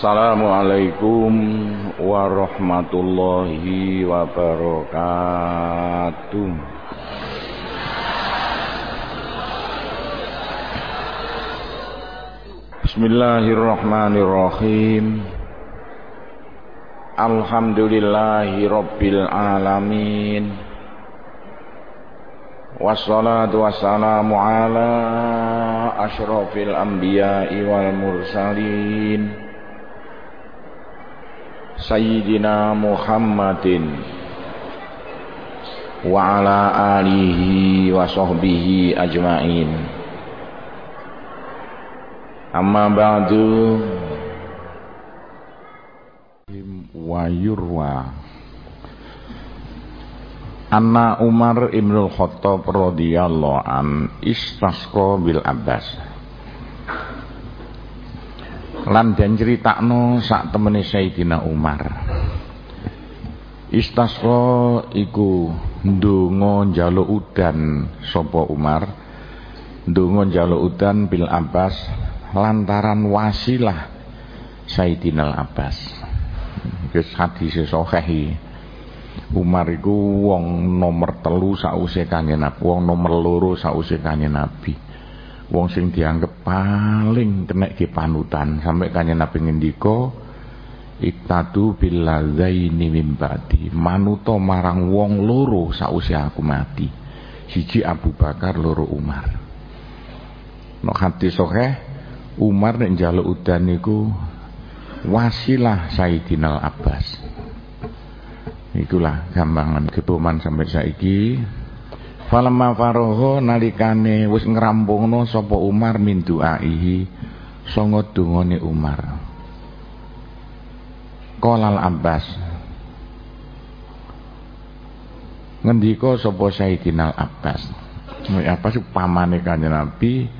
Assalamualaikum warahmatullahi wabarakatuh. Bismillahirrahmanirrahim. Alhamdulillahi rabbil alamin. Wassalatu wassalamu ala asyrafil anbiya'i wal mursalin. Ala alihi wa sahbihi ajmain. Amma ba'du. Wa yurwa. Anna Umar Ibnul Khattab radhiyallahu an istasqa bil Abbas lan den critakno sak temene Sayyidina Umar. Istasqa iku ndonga njaluk udan sapa Umar. Ndonga njaluk udan bil Abbas lantaran wasilah Sayyidina Abbas. Iki hadis sahih Umar iku wong nomor telu sause kanjeng Nabi wong nomor loro sause kanjeng Nabi wong sing dianggap paling kena ke panutan. Sampai kanjeng Nabi ngendika iktadu billadzaini min ba'di. Manuto marang wong loro sause aku mati. Siji Abu Bakar loro Umar. No hati sahih Umar nek njaluk udan niku wasilah Sayyidina Abbas itulah gampangan keboman sampai saiki Falamma faroho nalikane wis ngrampungno sapa Umar min duaihi sanga dungane Umar. Qolal Abbas ngendika sapa Sayyidina Abbas. Abbas pamane Kanjeng Nabi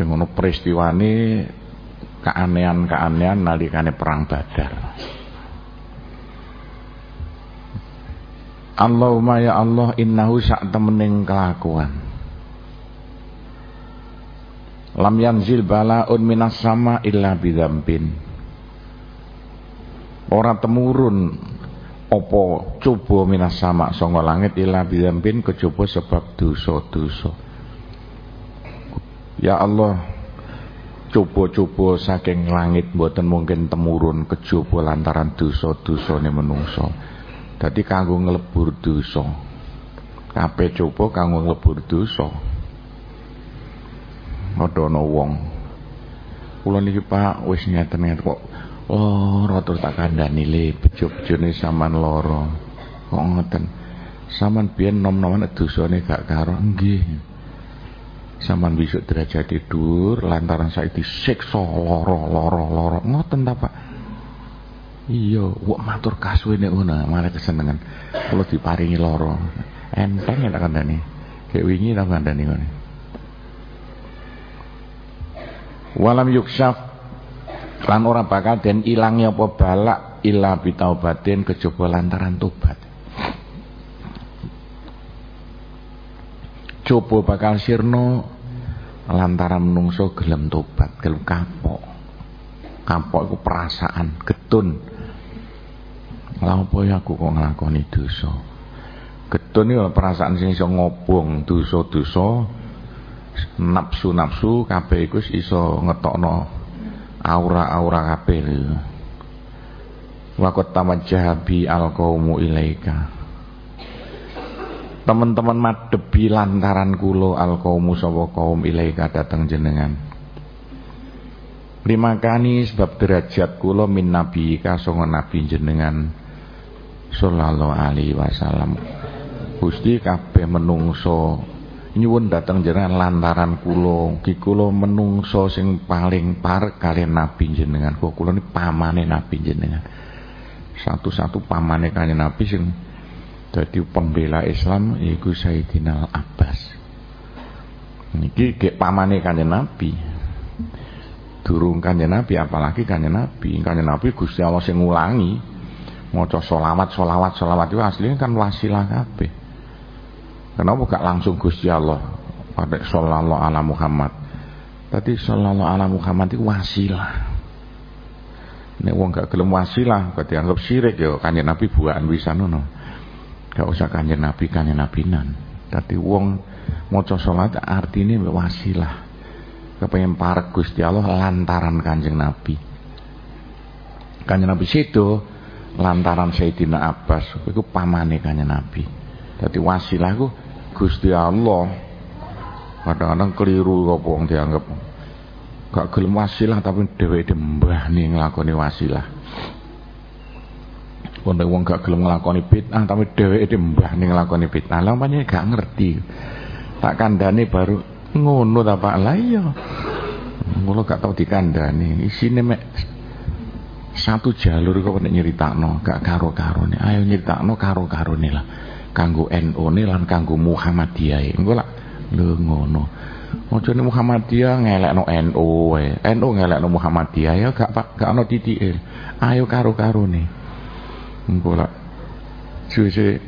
sing ngono peristiwane keanehan-keanehan nalikane perang Badar. Allahumma ya Allah innahu sak temening kelakuan. Lam yanzil balaun minas sama illa bidzambin. Ora temurun opo coba minas sama sanga langit illa bidzambin kejaba sebab dosa-dosa. Ya Allah coba-coba saking langit mboten mungkin temurun kejaba lantaran dosa-dosane menungso Dadi kanggo nglebur dosa. Kabeh coba kanggo nglebur dosa. Padha wong. Kula niki Pak wis ngeten kok lara terus tak kandhani le bejo-bejone sampean lara. Kok ngoten. Saman biyen nom-noman dosane gak karo nggih. Saman besok derajat dhuwur lantaran saiki disiksa lara-lara lara. Ngoten ta Pak? Iya wak matur kaswene ngono malah kesenengan. Kula diparingi lara. Enteng tak kandhani. Kayak wingi tak kandhani ngene. Walam yuksyaf lan ora bakal den ilangi apa balak illa bitaubatin kejaba lantaran tobat. Coba bakal sirno lantaran menungso gelem tobat gelem kapok. Kapok iku perasaan getun Lha ya aku kok nglakoni dosa? Getun perasaan sing iso ngobong dosa-dosa nafsu-nafsu kabeh iku iso ngetokno aura-aura kabeh. Waqat tamajjah bi alqaumu ilaika. Teman-teman madebi lantaran kula alqaumu sapa kaum ilaika dateng jenengan. Lima kani sebab derajat kula min nabi ka nabi jenengan sallallahu alaihi wasallam. Gusti kabeh menungso. Nyuwun dateng jenengan lantaran kula. Ki kula menungso sing paling par kalian nabi jenengan. Kok kula ni pamane nabi jenengan? Satu-satu pamane kanjeng nabi sing dadi pembela Islam iku Sayyidina Abbas niki gek pamane kanjeng nabi. Durung kanjeng nabi apalagi kanjeng nabi. Kanjeng nabi Gusti Allah sing ngulangi maca solawat solawat solawat itu aslinya kan wasilah kabeh kenapa gak langsung Gusti Allah pada sallallahu ala Muhammad Tadi sallallahu ala Muhammad itu wasilah. Nek wong gak gelem wasilah kok dianggap syirik ya kanjeng Nabi buaan bisa ngono. Gak usah kanjeng Nabi kanjeng Nabinan. Tadi wong maca salat artine wasilah. Kepengen parek Gusti Allah lantaran kanjeng Nabi. Kanjeng Nabi situ lantaran Sayyidina Abbas iku pamane kanjeng Nabi. Dadi wasilah ku Gusti Allah. Kadang-kadang keliru apa wong dianggap gak gelem wasilah tapi dheweke mbah nih nglakoni wasilah. Wong wong gak gelem nglakoni bid'ah tapi dheweke mbah ning nglakoni bid'ah. Lah pancen gak ngerti. Tak kandhane baru ngono ta Pak. Lah iya. Mula gak tau dikandani. Isine mek satu jalur kok nek nyeritakno gak karo-karone. Ayo nyeritakno karo-karone lah. Kanggo NU ne lan kanggo Muhammadiyah. Engko lak lho ngono. Aja ne Muhammadiyah ngelekno NU wae. NU ngelekno Muhammadiyah ya gak gak ana titike. Ayo karo-karone. Engko lak suwe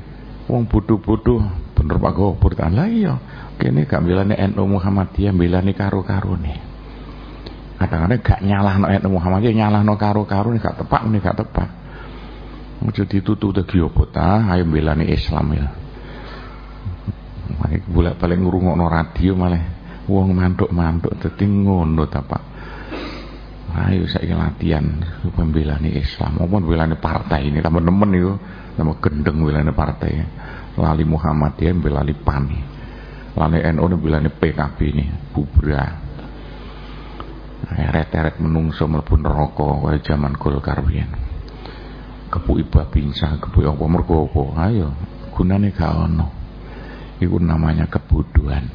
wong bodho-bodho bener Pak Gopur lah iya kene gak belane NU Muhammadiyah belane karo-karone kadang-kadang gak nyalah no ayat Muhammad nyalah no karo-karo ini gak tepat ini gak tepat. Ojo ditutu udah apa ta ayo belani Islam ya. Bolak balik no radio malah wong mantuk-mantuk dadi ngono ta Pak? Ayo saya latihan pembelani Islam. Maupun belani partai ini? Teman-teman itu sama gendeng belani partai. Lali Muhammadiyah belani PAN lali NU belani PKB ini. Bubrah eret-eret menungso mlebu neraka kaya jaman Golkar biyen. Kepuki babinsa kepuki apa? Mergo apa? Ayo gunane gak ono. Iku namanya kebodohan.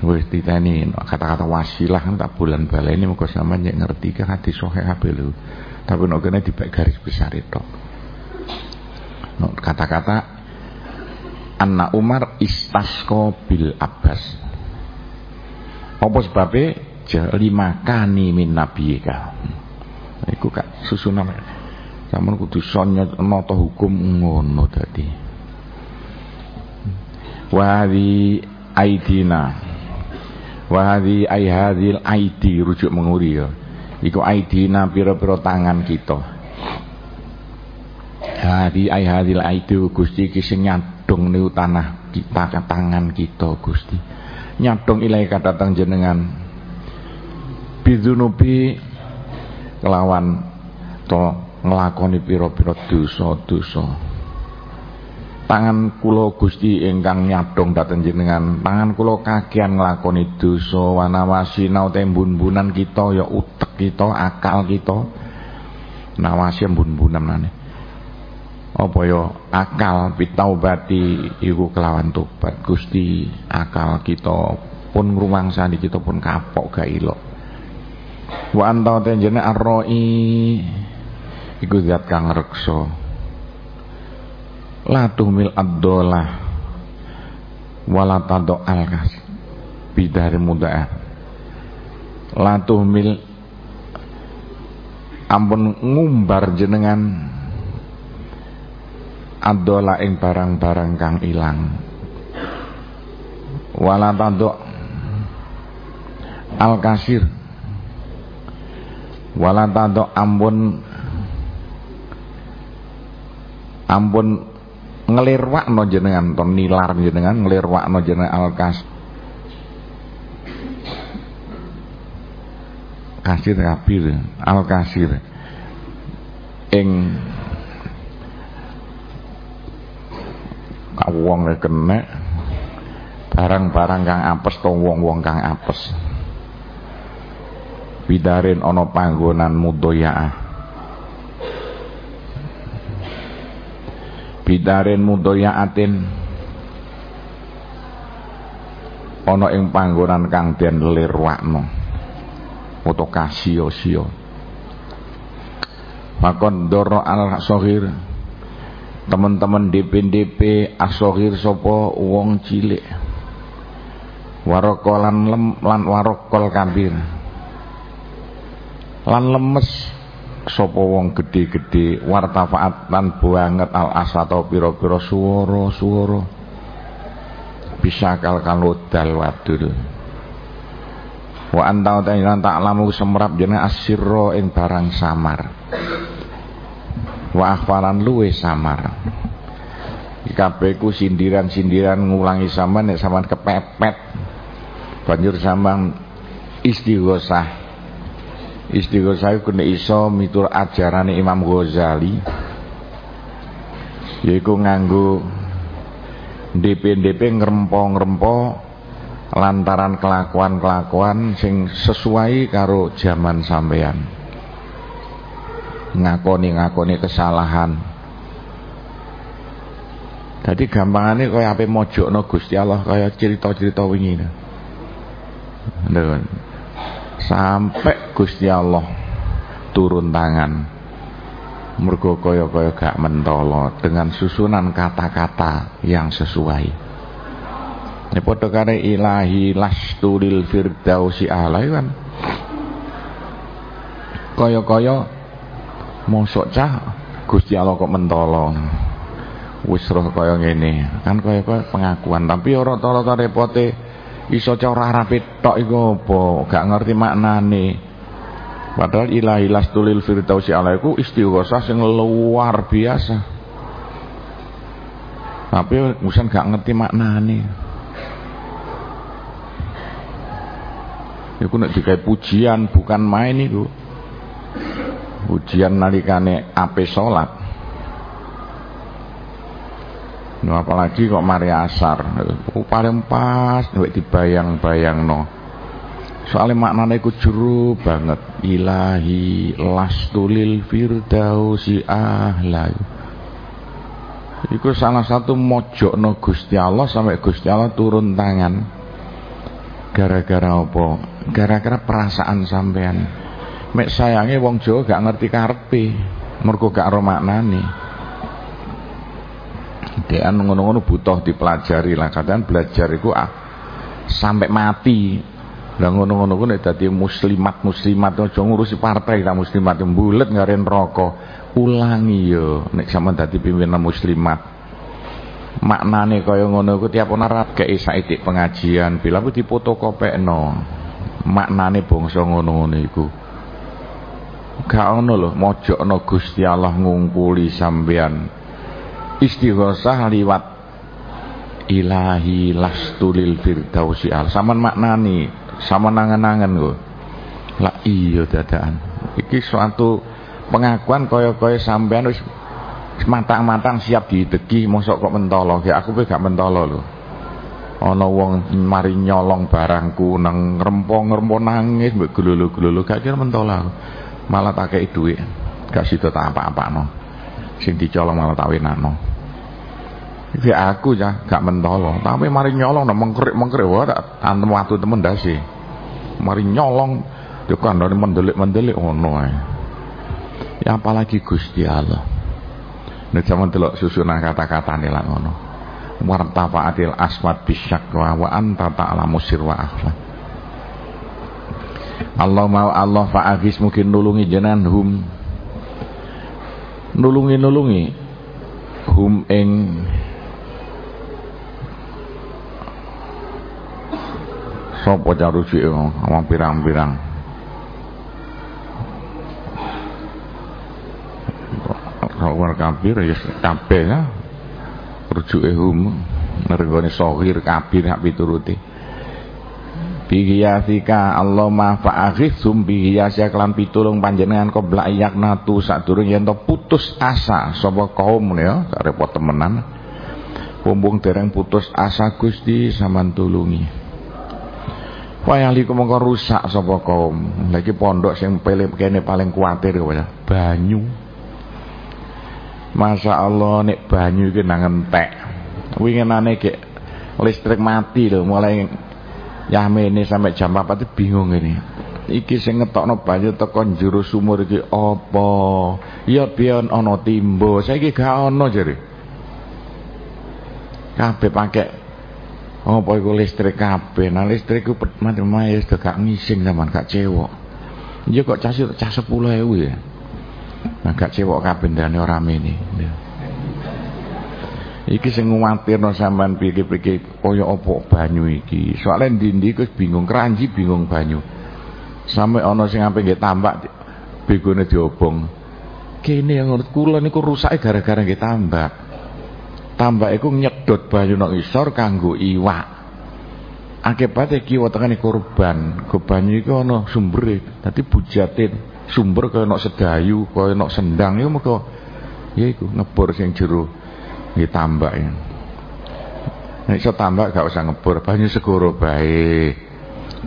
Wis diteni kata-kata wasilah kan tak bulan baleni muga sampean nyek ngerti kan hadis sahih kabeh lho. Tapi nek kene dibek garis besar itu. Kata-kata Anna Umar istasqa bil Abbas. Apa sebabnya lima kani min nabiyika iku kak susunan. Sampean kudu sonya nata hukum ngono dadi. Wa aidina. Wa hadhi ai aidi rujuk menguri ya. Iku aidina pira-pira tangan kita. Hadi ai hadhil aidi Gusti iki sing nyadong niku tanah kita tangan kita Gusti. Nyadong ilahi kadatang jenengan bidunubi kelawan to nglakoni pira-pira dosa-dosa. Tangan kula Gusti ingkang nyadong dhateng jenengan tangan kula kagian nglakoni dosa wanawasi naute mbun-bunan kita ya utek kita akal kita. Nawasi mbun-bunan maneh apa ya akal bitaubati iku kelawan tobat. Gusti akal kita pun ngrumangsani kita pun kapok gak ilok wa anta tenjene arroi. Iku zat kang reksa. La tuhmil ad-dolah wala tado alkas bidari muda'ah la tuhmil ampun ngumbar jenengan adola ing barang-barang kang ilang. Wala tado al kasir wala tado ampun ampun ngelirwakno jenengan to nilar jenengan ngelirwakno jenengan alkas. Kasir kabir al kasir ing wong kena barang-barang kang apes to wong-wong kang apes bidarin ono panggonan mudoyaah bidarin mudoyaatin ono ing panggonan kang den lirwakno. Utawa kasio-sio. Fakon doro al sohir teman-teman DP-DP asohir sopo wong cilik. Warokolan lem lan warokol kabir lan lemes. Sapa wong gedhe-gedhe wartafaat lan banget al asata pira-pira swara-swara bisa kal kalodal wadul. Wa anta ta'ala ta'lamu semrap jenenge asirra ing barang samar. Wa akhfaran luwe samar. Kabeh ku sindiran-sindiran ngulangi sampean nek sampean kepepet. Banjur sampean istighosah istighosah iku nek iso mitur ajarane Imam Ghazali. Yaiku nganggo DP-DP ngrempo-ngrempo lantaran kelakuan-kelakuan sing sesuai karo zaman sampean ngakoni-ngakoni kesalahan. Jadi gampangane kaya ape mojokno Gusti Allah kaya cerita-cerita wingi. Lho. Sampai Gusti Allah turun tangan. Mergo kaya-kaya gak mentolo dengan susunan kata-kata yang sesuai. Ini padha kare ilahi lastu lil firdausi alai kan? Kaya-kaya mosok cah Gusti Allah kok mentolo. Wis roh kaya ngene. Kan kaya-kaya pengakuan. Tapi ora tara repote iso cara Arab tok iku apa gak ngerti maknane Padahal ilahi lastulil firdausi alaiku istighosah sing luar biasa. Tapi musan gak ngerti maknane. Iku nek digawe pujian bukan main iku. Pujian nalikane ape salat. No, apalagi kok mari asar, paling pas nek dibayang-bayangno. Soalnya maknanya iku juru banget. Ilahi lastulil firdausi ahla. Iku salah satu no Gusti Allah sampai Gusti Allah turun tangan. Gara-gara apa? Gara-gara perasaan sampean. Mek sayange wong Jawa gak ngerti karepe. Mergo gak ro maknane. Dean ngono-ngono butuh dipelajari lah. Kadang belajar iku ah, sampai mati lah ngono-ngono ku nek dadi muslimat-muslimat aja ngurusi partai ta muslimat mbulet ngaren rokok. Ulangi yo nek sampean dadi pimpinan muslimat. Maknane kaya ngono ku tiap ana rap kei saiki pengajian bila ku dipotokopekno. Maknane bangsa ngono-ngono iku. Gak ono lho mojokno Gusti Allah ngumpuli sampean. Istighosah liwat ilahi lastulil firdausi al. Saman maknani sama nangan-nangan kok lah iya dadaan. Iki suatu pengakuan kaya-kaya sampean wis matang-matang siap didegi mosok kok mentolo. Ya aku gak mentolo lho. Ana wong mari nyolong barangku nang ngrempo-ngrempo nangis mbek glulu-glulu gak kira mentolo malah tak kei dhuwit gak sida tak apa-apano sing dicolong malah tak wenano Iki aku ya gak mentolo, tapi mari nyolong nang mengkerik-mengkerik wae tak antem watu temen dasi. Mari nyolong yo kandhane mendelik-mendelik ngono ae. Ya apalagi Gusti Allah. Nek jaman delok susunan kata-katane lah ngono. Wartafa'atil aswat bisyakwa wa anta ta'lamu sirwa akhlak. Allah mau Allah fa'agis mungkin nulungi jenan hum nulungi nulungi hum ing Sopo carujuke wong pirang-pirang. Rawar kafir ya kabeh ya. Rujuke hum nregone sohir kabir hak pituruti. Bihiyasika Allah ma fa'aghithum bihiyasya kelan pitulung panjenengan qabla yaknatu sadurung yen to putus asa sapa kaum ya repot temenan. Pumbung dereng putus asa Gusti sampean tulungi. Wayaliku mongko rusak sapa kaum. Lagi pondok sing pele kene paling kuatir kaya banyu. Masya Allah nek banyu iki nang entek. Winginane gek listrik mati lho mulai yamene sampai jam 4 bingung ini. Iki sing ngetokno banyu teko njero sumur iki apa? Ya biyen ana timbo, saiki gak ana jare. Kabeh pakai apa iku listrik kabeh? Nah listrik ku ya sudah gak ngising zaman gak cewek iya kok cas sepuluh ewu ya? Nah gak cewek kabeh ndane ora mene iki sing nguwatirno sampean pikir-pikir kaya apa banyu iki. Soalnya ndi-ndi bingung keranji bingung banyu. Sampai ana sing ampe nggih tambak begone diobong. Kene yang kula niku rusake gara-gara nggih tambak tambak iku nyedot banyu nang isor kanggo iwak. Akibatnya kiwa tengene korban. Go banyu iku ana sumbere. Dadi bujatin sumber kaya nok sedayu kaya nok sendang. Mergo ya iku ngebor sing jero nggih tambak ya. Nek iso tambak gak usah ngebor banyu segoro bae.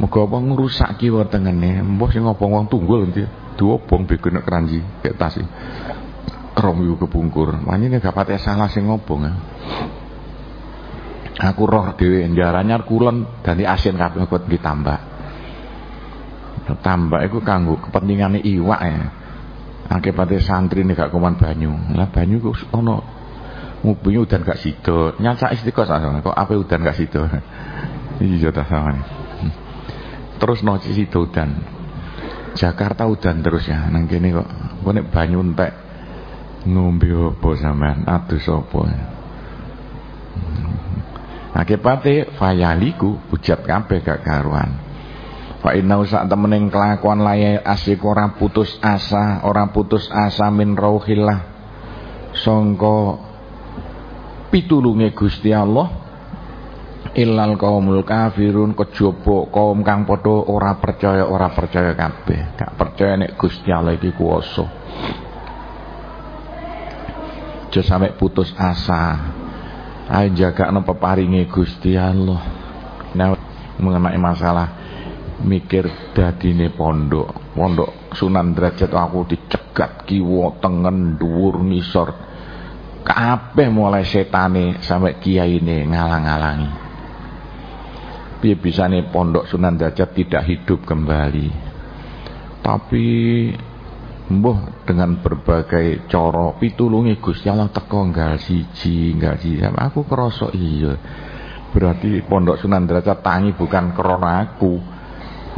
Muga apa ngrusak kiwa tengene mbah sing ngobong wong tunggul nanti diobong bego nek keranji kayak tas rom yu kebungkur manine gak pati salah sing ngobong ya. aku roh dhewe njaranya kulon dadi asin kabeh kok ditambah tambah iku kanggo kepentingane iwak ya. Akibate santri nih gak kuman banyu. Lah banyu kok ono ngubengi udan gak sido nyacak istiqomah kok apa udan gak sido iya ta sama. Terus no sido udan. Jakarta udan terus ya. Nang kene kok kok nek banyu entek ngombe apa sampean? Adus apa akibate fayaliku hujat kabeh gak karuan. Fa inna sak temening kelakuan laye asik ora putus asa, ora putus asa min rauhillah. Sangka pitulunge Gusti Allah illal kaumul kafirun kejaba kaum kang padha ora percaya ora percaya kabeh. Gak percaya nek Gusti Allah iki kuwasa aja sampe putus asa. Ayo jagakno peparinge Gusti Allah. Nah mengenai masalah mikir dadine pondok. Pondok Sunan Derajat aku dicegat kiwa tengen dhuwur ngisor. Kabeh mulai setane sampai ini ngalang-alangi. Piye bisane pondok Sunan Derajat tidak hidup kembali? Tapi mbuh dengan berbagai cara pitulungi Gusti Allah teko nggal siji nggal siji. Aku krasa iya. Berarti pondok Sunan Derajat tangi bukan krana aku.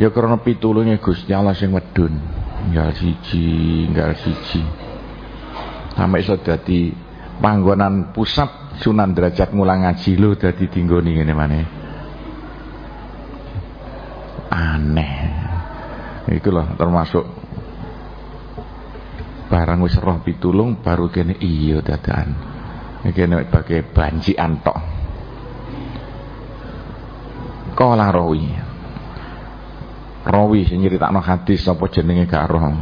Ya krana pitulungi Gusti Allah sing medun nggal siji nggal siji. Sampai iso dadi panggonan pusat Sunan Derajat ngulang ngaji lho dadi dinggoni ngene maneh. Aneh. Itu loh termasuk barang wis roh pitulung baru kene iya dadaan kene bagai banji antok kala rawi rawi sing nyeritakno hadis sapa jenenge gak roh?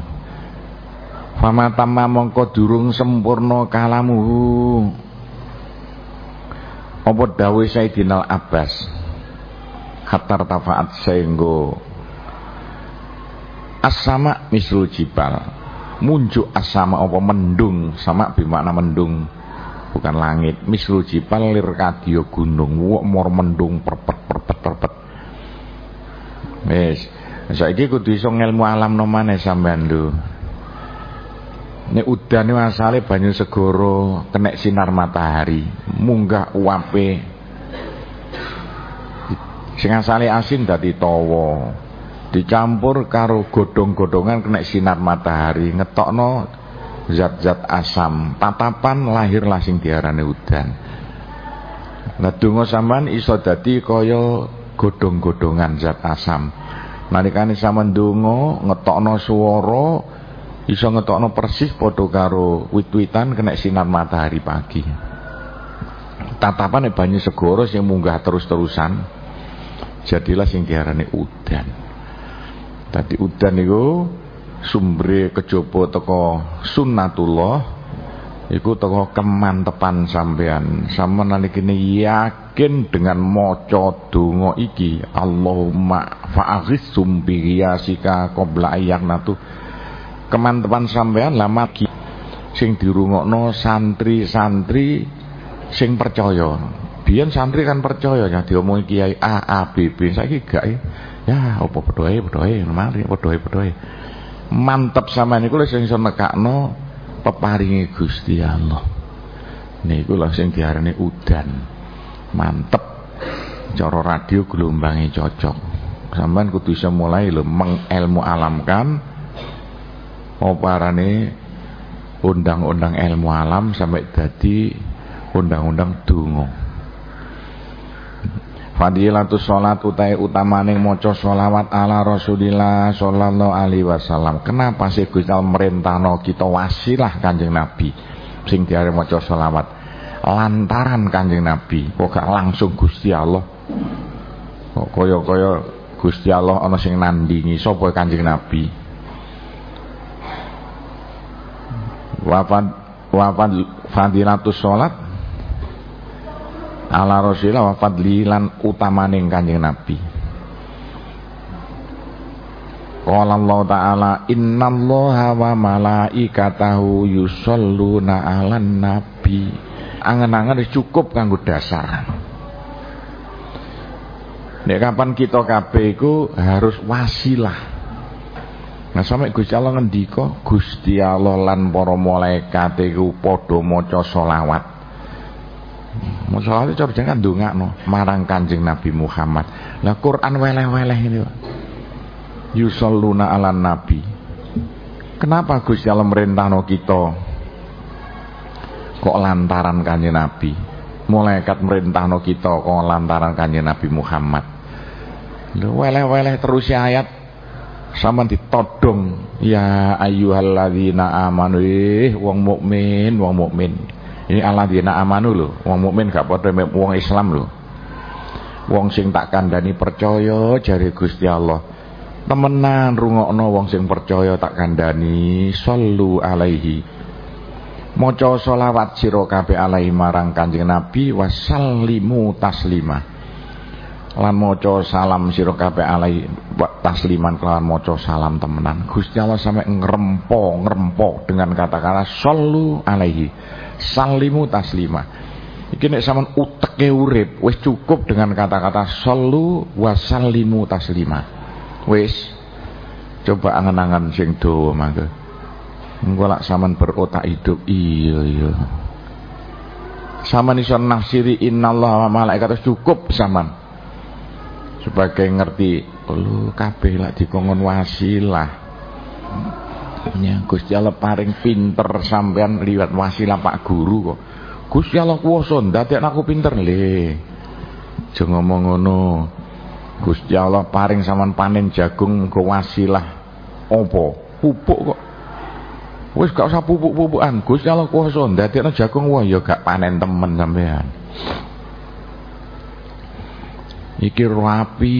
Fama tamma mongko durung sempurna kalamu apa dawuh Sayyidina Abbas? Hatta tafaat sehingga asama mislu jibal muncul asama apa mendung. Sama bermakna mendung. Bukan langit. Mislu jibal lir kadio gunung. Wok mor mendung perpet perpet perpet. Wis saiki kudu iso ngelmu alam no maneh sampean lho nek udan asale banyu segoro kena sinar matahari. Munggah uape. Sing asale asin dadi tawa dicampur karo godhong-godhongan kena sinar matahari. Ngetokno zat-zat asam. Tatapan lahirlah sing diarani udan. Nah donga sampean iso dadi kaya godhong-godhongan zat asam. Nalikane sampean donga ngetokno swara iso ngetokno persis padha karo wit-witan kena sinar matahari pagi. Tatapan banyu segoro sing munggah terus-terusan. Jadilah sing diarani udan tadi udan itu sumbre kejaba teko sunnatullah iku teko kemantepan sampean sama kini yakin dengan maca donga iki Allahumma fa'aghis sumbi riyasika qabla ayyaknatu kemantepan sampean lama sing dirungokno santri-santri sing percaya. Biyen santri kan percaya ya diomongi kiai A A B B saiki gak ya ya ae padha ae mari padha ae padha ae mantep sama niku lho sing iso nekakno peparinge Gusti Allah. Niku lho sing diarani udan. Mantep. Cara radio gelombangnya cocok. Sampean kudu bisa mulai lho mengelmu alamkan oparane undang-undang ilmu alam sampai jadi undang-undang dungo Fadilatus salat utai utamaning maca selawat ala Rasulillah sallallahu alaihi wasallam. Kenapa sih Gusti Allah merintahno kita wasilah Kanjeng Nabi sing diare maca selawat? Lantaran Kanjeng Nabi kok gak langsung Gusti Allah. Kok kaya-kaya Gusti Allah ana sing nandingi sapa Kanjeng Nabi? Wafat wafat fadilatus salat ala Rasulillah wa fadlilan utamaning Kanjeng Nabi. Qala Allah Ta'ala innallaha wa malaikatahu yusholluna 'alan nabi. Angen-angen cukup kanggo dasar. Nek kapan kita kabeh harus wasilah. Nah sampe Gusti Allah ngendika Gusti Allah lan para malaikat iku padha maca Musolawat cara jangan no marang Kanjeng Nabi Muhammad. Lah Quran weleh-weleh ini. Yusalluna ala nabi. Kenapa Gusti Allah merintahno kita kok lantaran Kanjeng Nabi? Malaikat merintahno kita kok lantaran Kanjeng Nabi Muhammad. Lho weleh-weleh terus ayat sama ditodong ya ayyuhalladzina amanu wong mukmin wong mukmin ini Allah dina amanu lho, wong mukmin gak padha wong Islam lho. Wong sing tak kandhani percaya jari Gusti Allah. Temenan rungokno wong sing percaya tak kandhani sallu alaihi. Maca selawat sira kabeh alaihi marang Kanjeng Nabi wasallimu taslima. Lan maca salam sira kabeh alaihi tasliman kelawan maca salam temenan. Gusti Allah sampai ngrempo ngrempo dengan kata-kata sallu alaihi salimu taslima iki nek sampean uteke urip wis cukup dengan kata-kata sallu wa sallimu taslima wis. Coba angan-angan sing dawa mangke. Engko lak sampean berotak hidup iya iya. Sampean iso nafsiri innallaha wa malaikatahu cukup sampean. Sebagai ngerti lu kabeh lak dikongkon wasilah Ya, Gusti Allah paring pinter sampean liwat wasilah Pak Guru kok. Gusti Allah kuwasa ndadekno aku pinter le. Aja ngomong ngono. Gusti Allah paring sampean panen jagung ke wasilah? Pupuk kok. Wis gak usah pupuk-pupukan. Gusti Allah kuwasa ndadekno jagung wah ya gak panen temen sampean. Iki rapi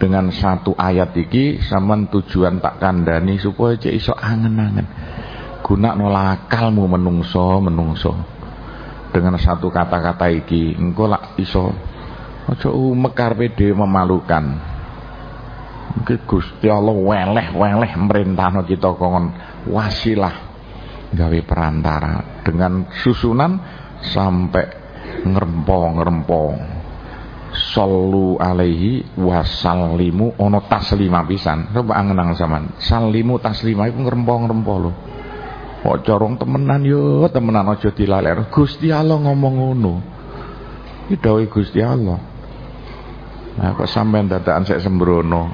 dengan satu ayat iki sampean tujuan tak kandani supaya cek iso angen-angen. Guna nolakalmu menungso menungso. Dengan satu kata-kata iki engko lak iso aja umekar pede memalukan. Mungkin Gusti Allah weleh-weleh merintahno kita kongon wasilah gawe perantara dengan susunan sampai ngerempong-ngerempong sallu alaihi wasallimu. Ono taslima pisan. Coba angen-angen sampean sallimu taslima iku ngrempo-ngrempo lho. Kok corong temenan? Yo temenan aja dilaler Gusti Allah ngomong ngono. Iki dawuh Gusti Allah. Nah kok sampean dadakan sek sembrono?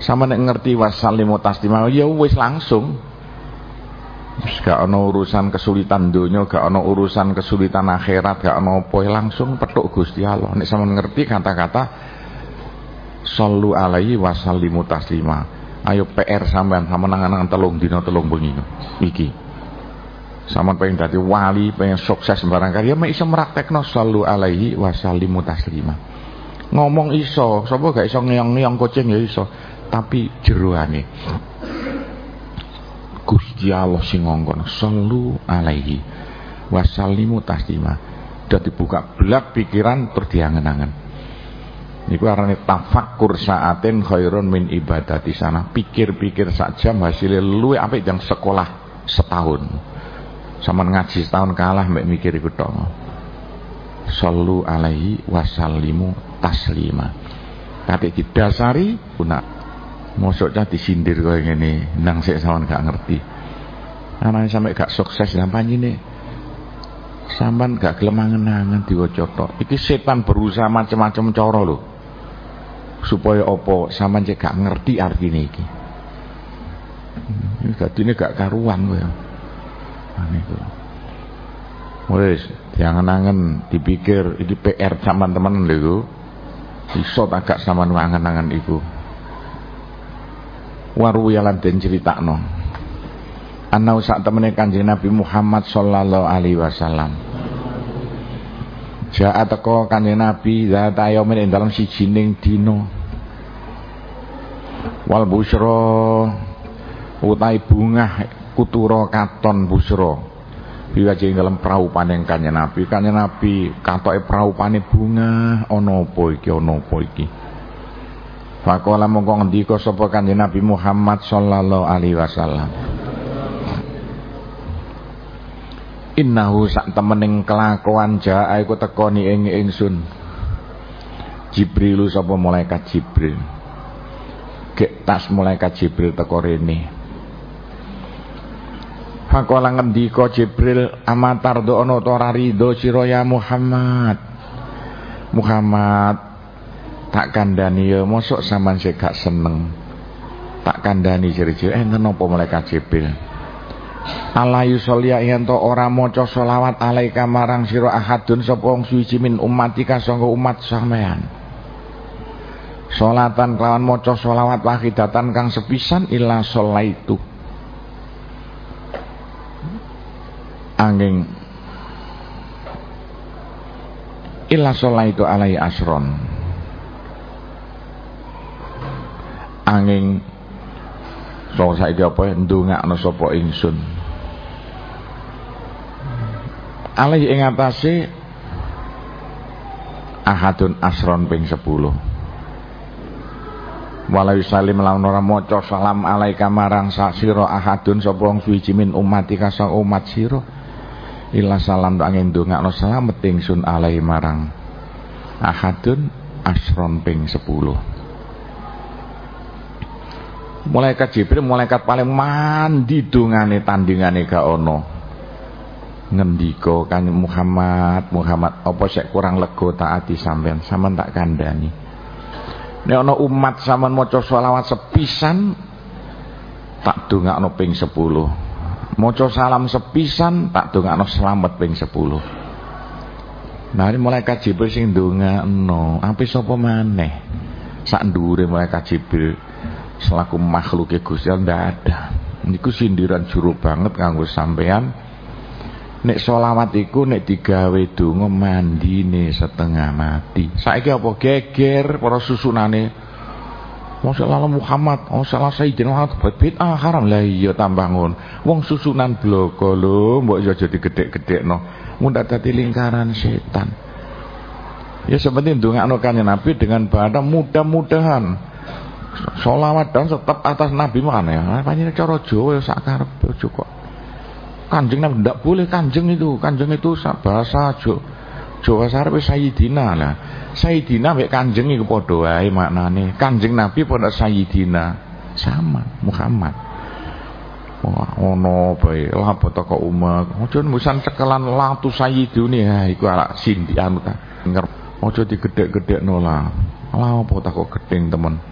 Sama nek ngerti wasallimu taslima ya wis langsung gak ana urusan kesulitan dunia gak ana urusan kesulitan akhirat gak ana apa langsung petuk Gusti Allah. Nek sampean ngerti kata-kata sallu alaihi wasallimu taslima. Ayo PR sampean sama nangan telung dina telung bengi. Iki. Sama pengen dadi wali pengen sukses barang karya mek iso meraktekno sallu alaihi wasallimu taslima. Ngomong iso sapa gak iso ngeyong-ngeyong kucing ya iso. Tapi jeroane Gusti Allah sing ngongkon. Sallu alaihi. Wasallimu taslima. Udah dibuka belak pikiran terus diangen-angen. Niku arane tafakkur saatin khairun min ibadati sana. Pikir-pikir sak jam hasilnya luwe apik sekolah setahun. Sama ngaji setahun kalah mbak mikir iku tok. Sallu alaihi wasallimu taslima. Kate didasari guna Mosoknya disindir kaya ngene, nang sik sawan gak ngerti. Anane sampe gak sukses lan panjine sampean gak gelem angen-angen diwaca tok. Iki setan berusaha macam-macam cara lho. Supaya apa sampean cek gak ngerti artine iki. Ini dadine gak karuan kowe. Ane ku. Wis, jangan angen dipikir iki PR sampean teman lho iso agak sama angan-angan iku waru yalan den critakno ana sak temene Kanjeng Nabi Muhammad sallallahu alaihi wasallam. Ja'a teko Kanjeng Nabi zat ayamin ing dalem sijining dina? Wal busra utai bunga kutura katon busra biwaji dalam perahu panen kanjeng Nabi. Kanjeng Nabi katoke perahu panen bunga ana apa iki? Ana apa iki? Fakola mongko ngendika sapa kanjeng Nabi Muhammad sallallahu alaihi wasallam Innahu sak temening kelakuan jaa iku tekoni ing ingsun Jibrilu sapa malaikat Jibril Gek tas malaikat Jibril teko rene Fakola ngendika Jibril amatar do ono to rido sira ya Muhammad. Muhammad tak kandani ya mosok sampean sik gak seneng. Tak kandani ciri-ciri eh napa malaikat Jibril. Allah yusolya yen to ora maca selawat alaika marang sira ahadun sapa wong suci min umatika sangga umat sampean. Salatan kelawan maca selawat wahidatan kang sepisan illa sholaitu angin illa itu alai asron angin so saiki apa ndongakno sapa ingsun. Alai ing atase ahadun asron ping 10 wala yusalim lawan ora maca salam alaika marang sira ahadun sapa wong suci min umatika sa umat sira. Ila salam tak angin ndongakno slamet ingsun alai marang ahadun asron ping 10 Malaikat Jibril malaikat paling mandi dungane tandingane gak ono. Ngendika kan Muhammad Muhammad apa sik kurang lega taati sampean? Sampean tak kandhani. Nek ana umat sampean maca selawat sepisan tak dongakno ping 10 Maca salam sepisan tak dongakno selamat ping 10. Nah, ini malaikat Jibril sing ndongakno, ape sapa maneh? Sak ndure malaikat Jibril selaku makhluk Gusti Allah ndak ada. Niku sindiran juru banget kanggo sampean. Nek solawat iku nek digawe donga mandine setengah mati. Saiki apa geger para susunane Masalah Muhammad, masalah Sayyidina Muhammad bid'ah haram lah iya tambah ngon. Wong susunan bloko lho, mbok aja jadi gedhe-gedhekno. Mun dadi lingkaran setan. Ya sepenting ndongakno kanjeng Nabi dengan bahasa mudah-mudahan Solawat dan tetap atas Nabi mana ya? Panjenengan cara Jawa ya sak karepe aja kok. Kanjeng Nabi ndak boleh kanjeng itu, kanjeng itu bahasa Jawa. Jawa sarep Sayyidina lah. Sayyidina mek Kanjeng iku padha wae maknane. Kanjeng Nabi padha Sayyidina sama Muhammad. Wah, ono bae lapo toko umat. Ojo musan cekelan latu sayyidune ha iku ala sindi anu ta. Ojo digedhek-gedhekno lah. Lapo tak kok gedeng temen.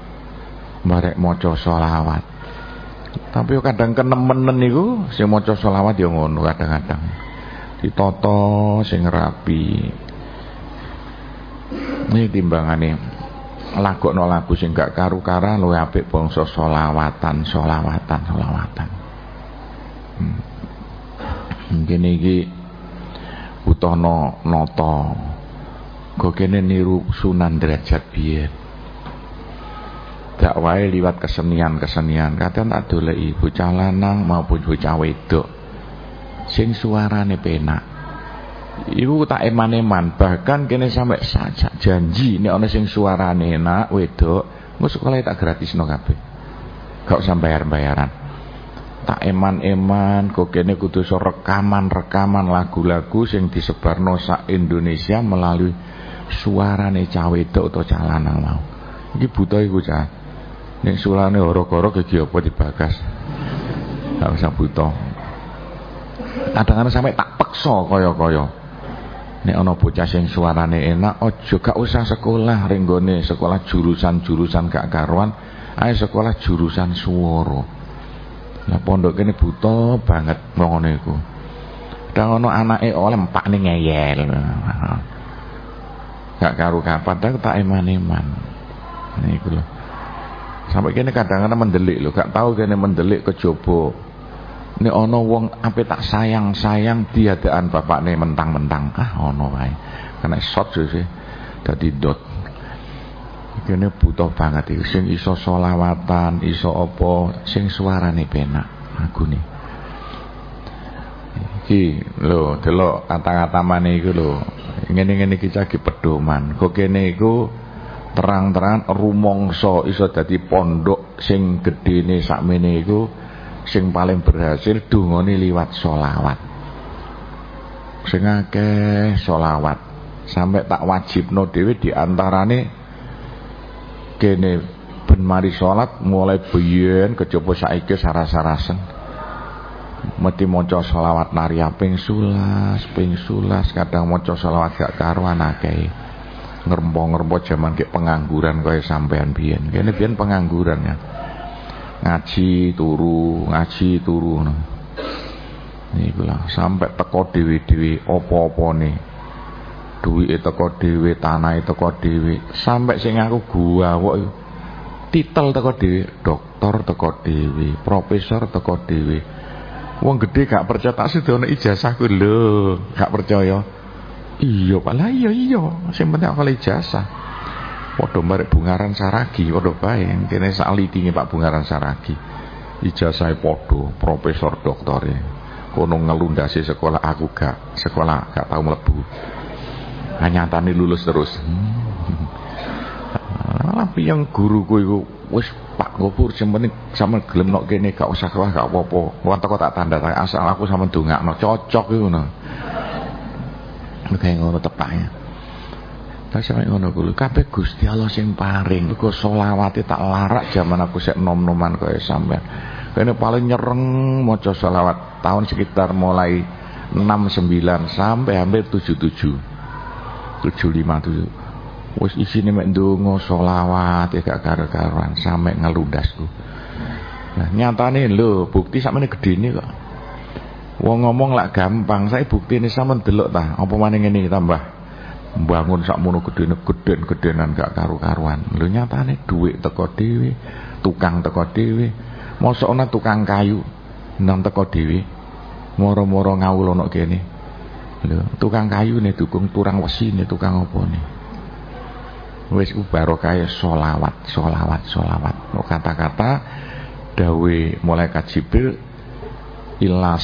Barek maca selawat. Tapi kadang kenemenen niku sing maca selawat ya ngono kadang-kadang. Ditoto sing rapi ini timbangane no lagu sing gak karu-karan luwih apik bangsa solawatan solawatan solawatan hmm. mungkin iki butuh no kok kene niru sunan derajat biyen wae liwat kesenian-kesenian kadang tak doleki bocah lanang maupun bocah wedok sing suarane penak Iku tak eman-eman, bahkan kene sampai saja janji nek ana sing suarane enak wedok, engko sekolah tak gratisno kabeh. Gak usah bayar-bayaran. Tak eman-eman kok kene kudu rekaman-rekaman lagu-lagu sing disebarno sak Indonesia melalui suarane cah wedok utawa cah lanang mau. Iki buta iku cah. Nek suarane horok-horok iki apa dibagas. Gak usah buta. Kadang-kadang sampai tak peksa kaya-kaya. Nek ana bocah sing suarane enak, aja gak usah sekolah renggone sekolah jurusan-jurusan gak karuan, ayo sekolah jurusan swara. Lah pondok kene buta banget ngono iku. Dang ana anake oleh empakne ngeyel. gak karu kapan tak eman-eman niku sampai kene kadang-kadang mendelik lho gak tahu kene mendelik kejaba ini ono wong apa tak sayang-sayang tiadaan bapakne mentang-mentang. Ah ono wae. Kena shot sih dadi dot. Kene butuh banget iki sing iso solawatan iso apa sing penak aku nih iki lho delok kata-katamane iku lho. Ngene-ngene iki cah pedoman kok kene iku terang-terangan rumangsa iso dadi pondok sing gedene sakmene iku sing paling berhasil dungane liwat solawat sing akeh solawat sampai tak wajibno dhewe diantarane kene ben mari salat mulai biyen kejaba saiki saras-sarasen. Mesti maca selawat naria ping sulas ping sulas kadang maca selawat gak karuan akeh ngrempo-ngrempo jaman ke pengangguran kaya sampean biyen. Kene biyen pengangguran ya. Ngaji turu ngaji turu no. niku lah sampai teko dhewe-dhewe apa-apane duwike teko dhewe tanahe teko dhewe. Sampai sing aku gua kok titel teko dhewe dokter teko dhewe profesor teko dhewe. Wong gede gak percaya tak sedono ijazahku. Lho gak percaya iya Pak lah iya iya sing penting aku ijazah Padha marek Bungaran Saragi, padha bae kene salitinge Pak Bungaran Saragi. Ijazah padha, profesor doktore. Kono ngelundasi sekolah aku gak, sekolah gak tau mlebu. Nyatane lulus terus. Tapi yang guruku iku wis Pak Gopur sing penting sampean gelem nok kene gak usah kelah gak apa-apa. Teko tak tanda asal aku sampean dongakno cocok iku ngono. Kayak ngono tepaknya. Tak sampe ngono kuwi kabeh Gusti Allah sing paring. Iku selawate tak larak zaman aku sik nom-noman kaya sampean. Kene paling nyereng maca selawat tahun sekitar mulai 69 sampai hampir 77. 757. Wis isine mek ndonga selawat ya gak karo-karoan sampe ngelundasku. Nah, nyatane lho bukti sakmene gedene kok. Wong ngomong lak gampang, saya bukti ini sama delok ta, apa maning ini tambah bangun sakmono gedene geden-gedenan gak karu-karuan. Lho nyatane dhuwit teko dhewe, tukang teko dhewe. Mosok ana tukang kayu nang teko dhewe. Moro-moro ngawul ana kene. Lho, tukang kayu nih dukung turang wesi nih tukang apa nih. Wis ku barokah solawat, solawat, solawat. Kata-kata dawe malaikat Jibril illa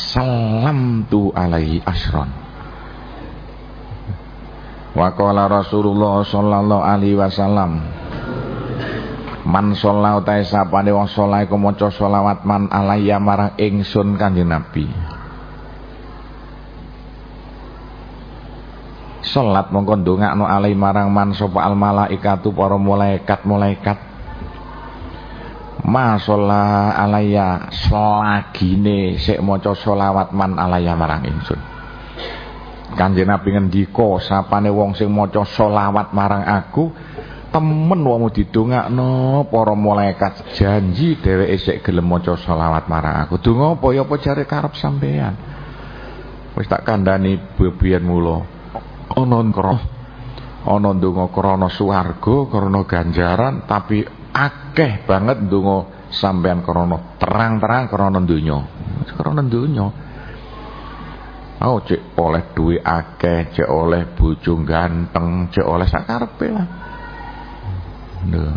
tu alaihi asron Wa qala Rasulullah sallallahu alaihi wasallam Man sholat utai sapane wong sholat iku sholawat man alayya marang ingsun Kanjeng Nabi. Salat mongko ndongakno alai marang man sapa al malaikatu para malaikat-malaikat. Ma sholat alayya selagine sik maca sholawat man alayya marang ingsun. Kanjeng Nabi ngendika sapane wong sing maca selawat marang aku temen wong didongakno para malaikat janji dheweke sik gelem maca selawat marang aku. Donga apa ya apa jare karep sampean. Wis tak kandhani bebiyen mula. Ana krana ana ndonga krana swarga, krana ganjaran tapi akeh banget ndonga sampean krana terang-terang krana donya. Krana donya. Oh cek oleh duit akeh, cek oleh bojo ganteng, cek oleh sakarepe lah. Lho.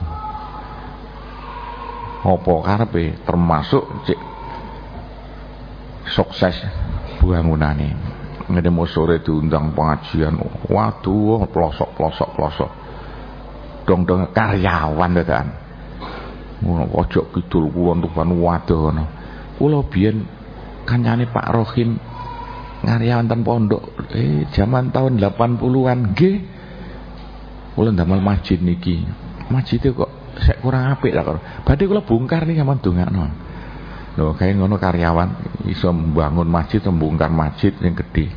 Apa karepe termasuk cek sukses bangunane. Ngene mau sore diundang pengajian. Waduh, pelosok-pelosok pelosok. Dong-dong karyawan kan. Ngono ojo kidul kula tuban waduh ngono. Kula biyen kancane Pak Rohim Ngarya wonten pondok eh zaman tahun 80-an nggih. Kula ndamel masjid niki. Masjid itu kok saya kurang apik lah kok. Badhe kula bongkar nih sama ndongakno. Lho kayak ngono karyawan iso membangun masjid, membongkar masjid yang gede.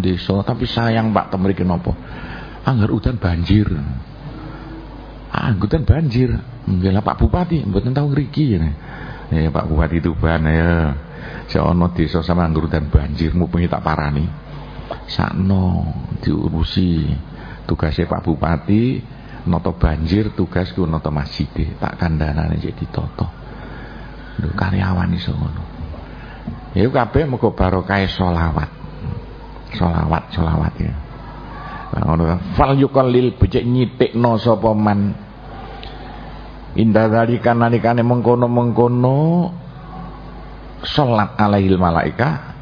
Desa tapi sayang Pak temriki napa? Angger udan banjir. Anggutan banjir. Nggih Pak Bupati mboten tau ngriki ya. Ya Pak Bupati Tuban ya. Seono desa sama anggur dan banjir mumpuni tak parani. Sakno diurusi tugasnya Pak Bupati noto banjir tugasku noto masjid tak kandhanane jadi toto lho karyawan iso ngono ya kabeh muga barokah selawat selawat selawat ya ngono fal yuqallil becik nyitikno sapa man indah dalika nalikane mengkono-mengkono salat alaihil malaika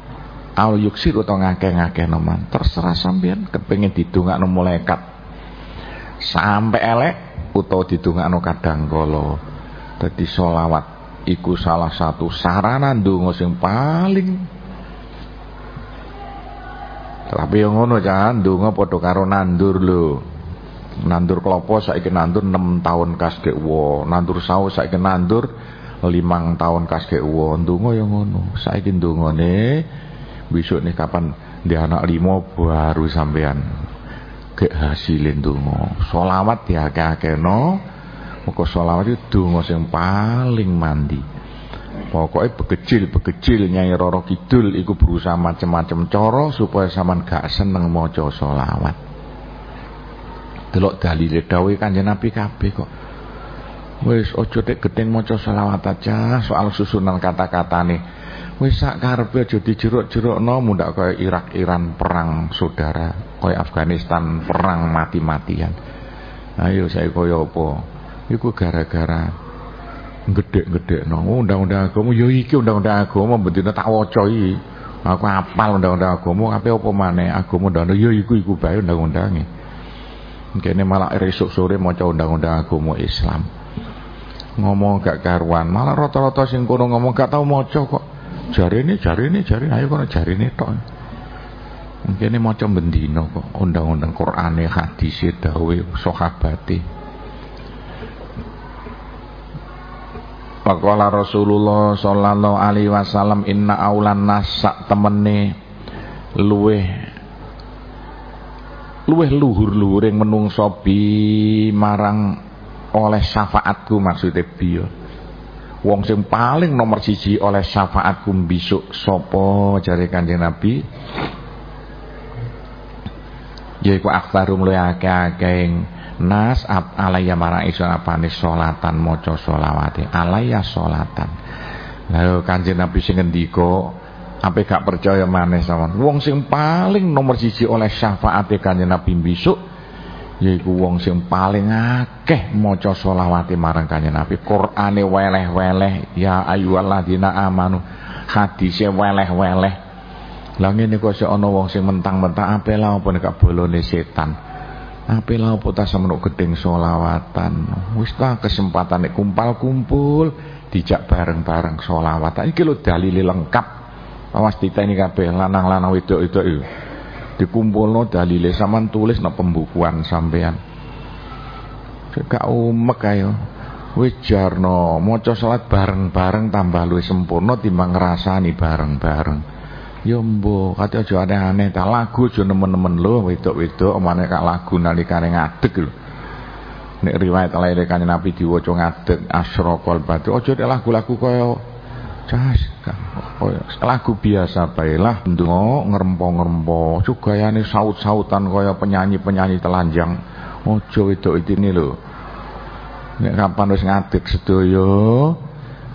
al yuksir utawa ngakeh-ngakeh noman terserah sampean kepengin didongakno malaikat. Sampai elek utawa didongakno kadang kala dadi selawat iku salah satu sarana ndonga sing paling tapi yang ngono jangan ndonga padha karo nandur lho nandur klopo saiki nandur 6 tahun kaske wo nandur sawo saiki nandur limang tahun kaske wo ndonga yang ngono. Saiki ndongane besok nih kapan dia anak limo baru sampean ke hasilin donga solawat diakeh-akehno. Muga solawat itu donga sing paling mandi. Pokoknya bekecil bekecil nyai roro kidul iku berusaha macam-macam coro supaya saman gak seneng maca solawat delok dalile dawuh kanjeng Nabi kabeh kok. Wis aja tek geteng maca selawat aja soal susunan kata-kata nih wis sak karepe aja dijeruk-jerukno mundak kaya Irak Iran perang saudara. Kaya Afghanistan perang mati-matian. Ayo saya kaya apa? Iku gara-gara gedhe-gedhekno undang-undang agama ya iki undang-undang agama bendina tak waca aku apal undang-undang agama kabeh apa maneh? Agama undang ya iku iku bae undang-undange kene malah esuk sore maca undang-undang agama Islam. Ngomong gak karuan malah rata-rata sing kono ngomong gak tau maca kok. Jari ini jari ini jari ayo kono jari ini tok. Ini macam bendino kok undang-undang Quran hadis dawe sahabate. Pakola Rasulullah sallallahu alaihi wasallam inna aulan nasak temene luweh luweh luhur-luhur yang menungso bi marang oleh syafaatku maksudnya biyo wong sing paling nomor siji oleh syafaatku besok sopo jari kanjeng Nabi? Yaiku aktsarum luwih akeh-akeh nas ab alaya marang isun apane salatan maca selawate alaya salatan lha kanjeng Nabi sing ape gak percaya maneh sampean wong sing paling nomor siji oleh syafaate kanjeng Nabi besok yaiku wong sing paling akeh maca selawate marang kanjeng Nabi. Qur'ane weleh-weleh ya ayyuhalladzina amanu hadise weleh-weleh. Lah ngene kok ana wong sing mentang-mentang ape lha apa nek bolone setan? Ape lha apa ta semenuk gedeng selawatan? Wis ta kesempatan nek kumpul-kumpul dijak bareng-bareng selawatan. Iki lho dalile lengkap awas diteni kabeh lanang-lanang wedok-wedok iki. Dikumpulno dalile sampean tulis nang pembukuan sampean. Gak umek ayo wis jarno maca salat bareng-bareng tambah luwih sempurna timbang ngrasani bareng-bareng. Ya mbo kate aja aneh-aneh ta. Lagu aja nemen-nemen lho wedok-wedok omane kak lagu nalikane ngadeg lho. Nek riwayat lair kanjeng Nabi diwaca ngadeg asraqal batu. Aja lagu-lagu kaya Jas, lagu biasa bae lah. Ndonga ngrempo-ngrempo, gayane saut-sautan kaya penyanyi-penyanyi telanjang. Aja wedok ini lho. Nek kapan wis ngadeg sedaya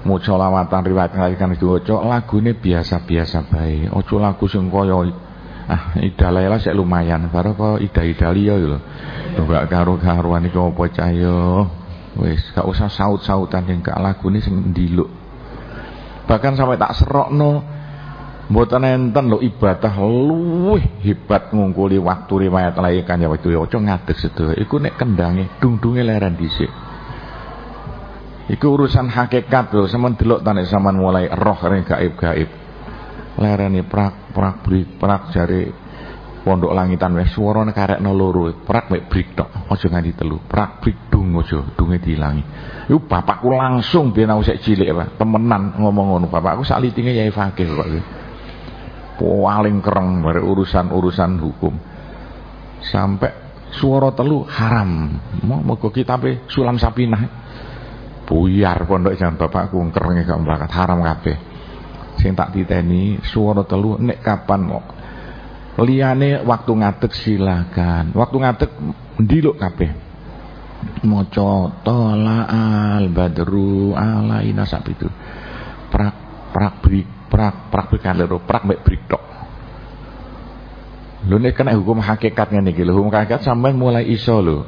maca lawatan riwayat nglairkan diwaca lagune biasa-biasa bae. Aja lagu sing kaya ah idalaila sik lumayan, karo kok ida-idali ya lho. Gak karo-karuan iki apa cah yo. Wis gak usah saut-sautan sing gak lagune sing ndiluk bahkan sampai tak serokno mboten enten lho ibadah luwih hebat ngungkuli waktu riwayat lae kanjeng waktu ya aja ngadeg sedaya iku nek kendange dung-dunge leren dhisik. Iku urusan hakikat lho sampean delok ta nek sampean mulai roh gaib-gaib. Lereni prak prak brik prak jare pondok langitan wis swarane karekno loro prak mek brik tok aja nganti telu prak brik dung aja dunge diilangi. Iku bapakku langsung biyen aku sik cilik Pak. Temenan ngomong ngono bapakku sak litinge Yai Fakih kok paling kereng bare urusan-urusan hukum. Sampai suara telu haram. Mau moga kitabe sulam sapinah. Buyar pondok jangan bapakku kerenge gak haram kabeh. Sing tak titeni suara telu nek kapan Liyane waktu ngadeg silakan. Waktu ngadeg ndiluk kabeh. Maca tola al badru alaina sak itu. Prak prak brik prak prak brik loro prak mek brik tok. Lho nek kena hukum hakikat iki lho, hukum hakikat sampean mulai iso lho.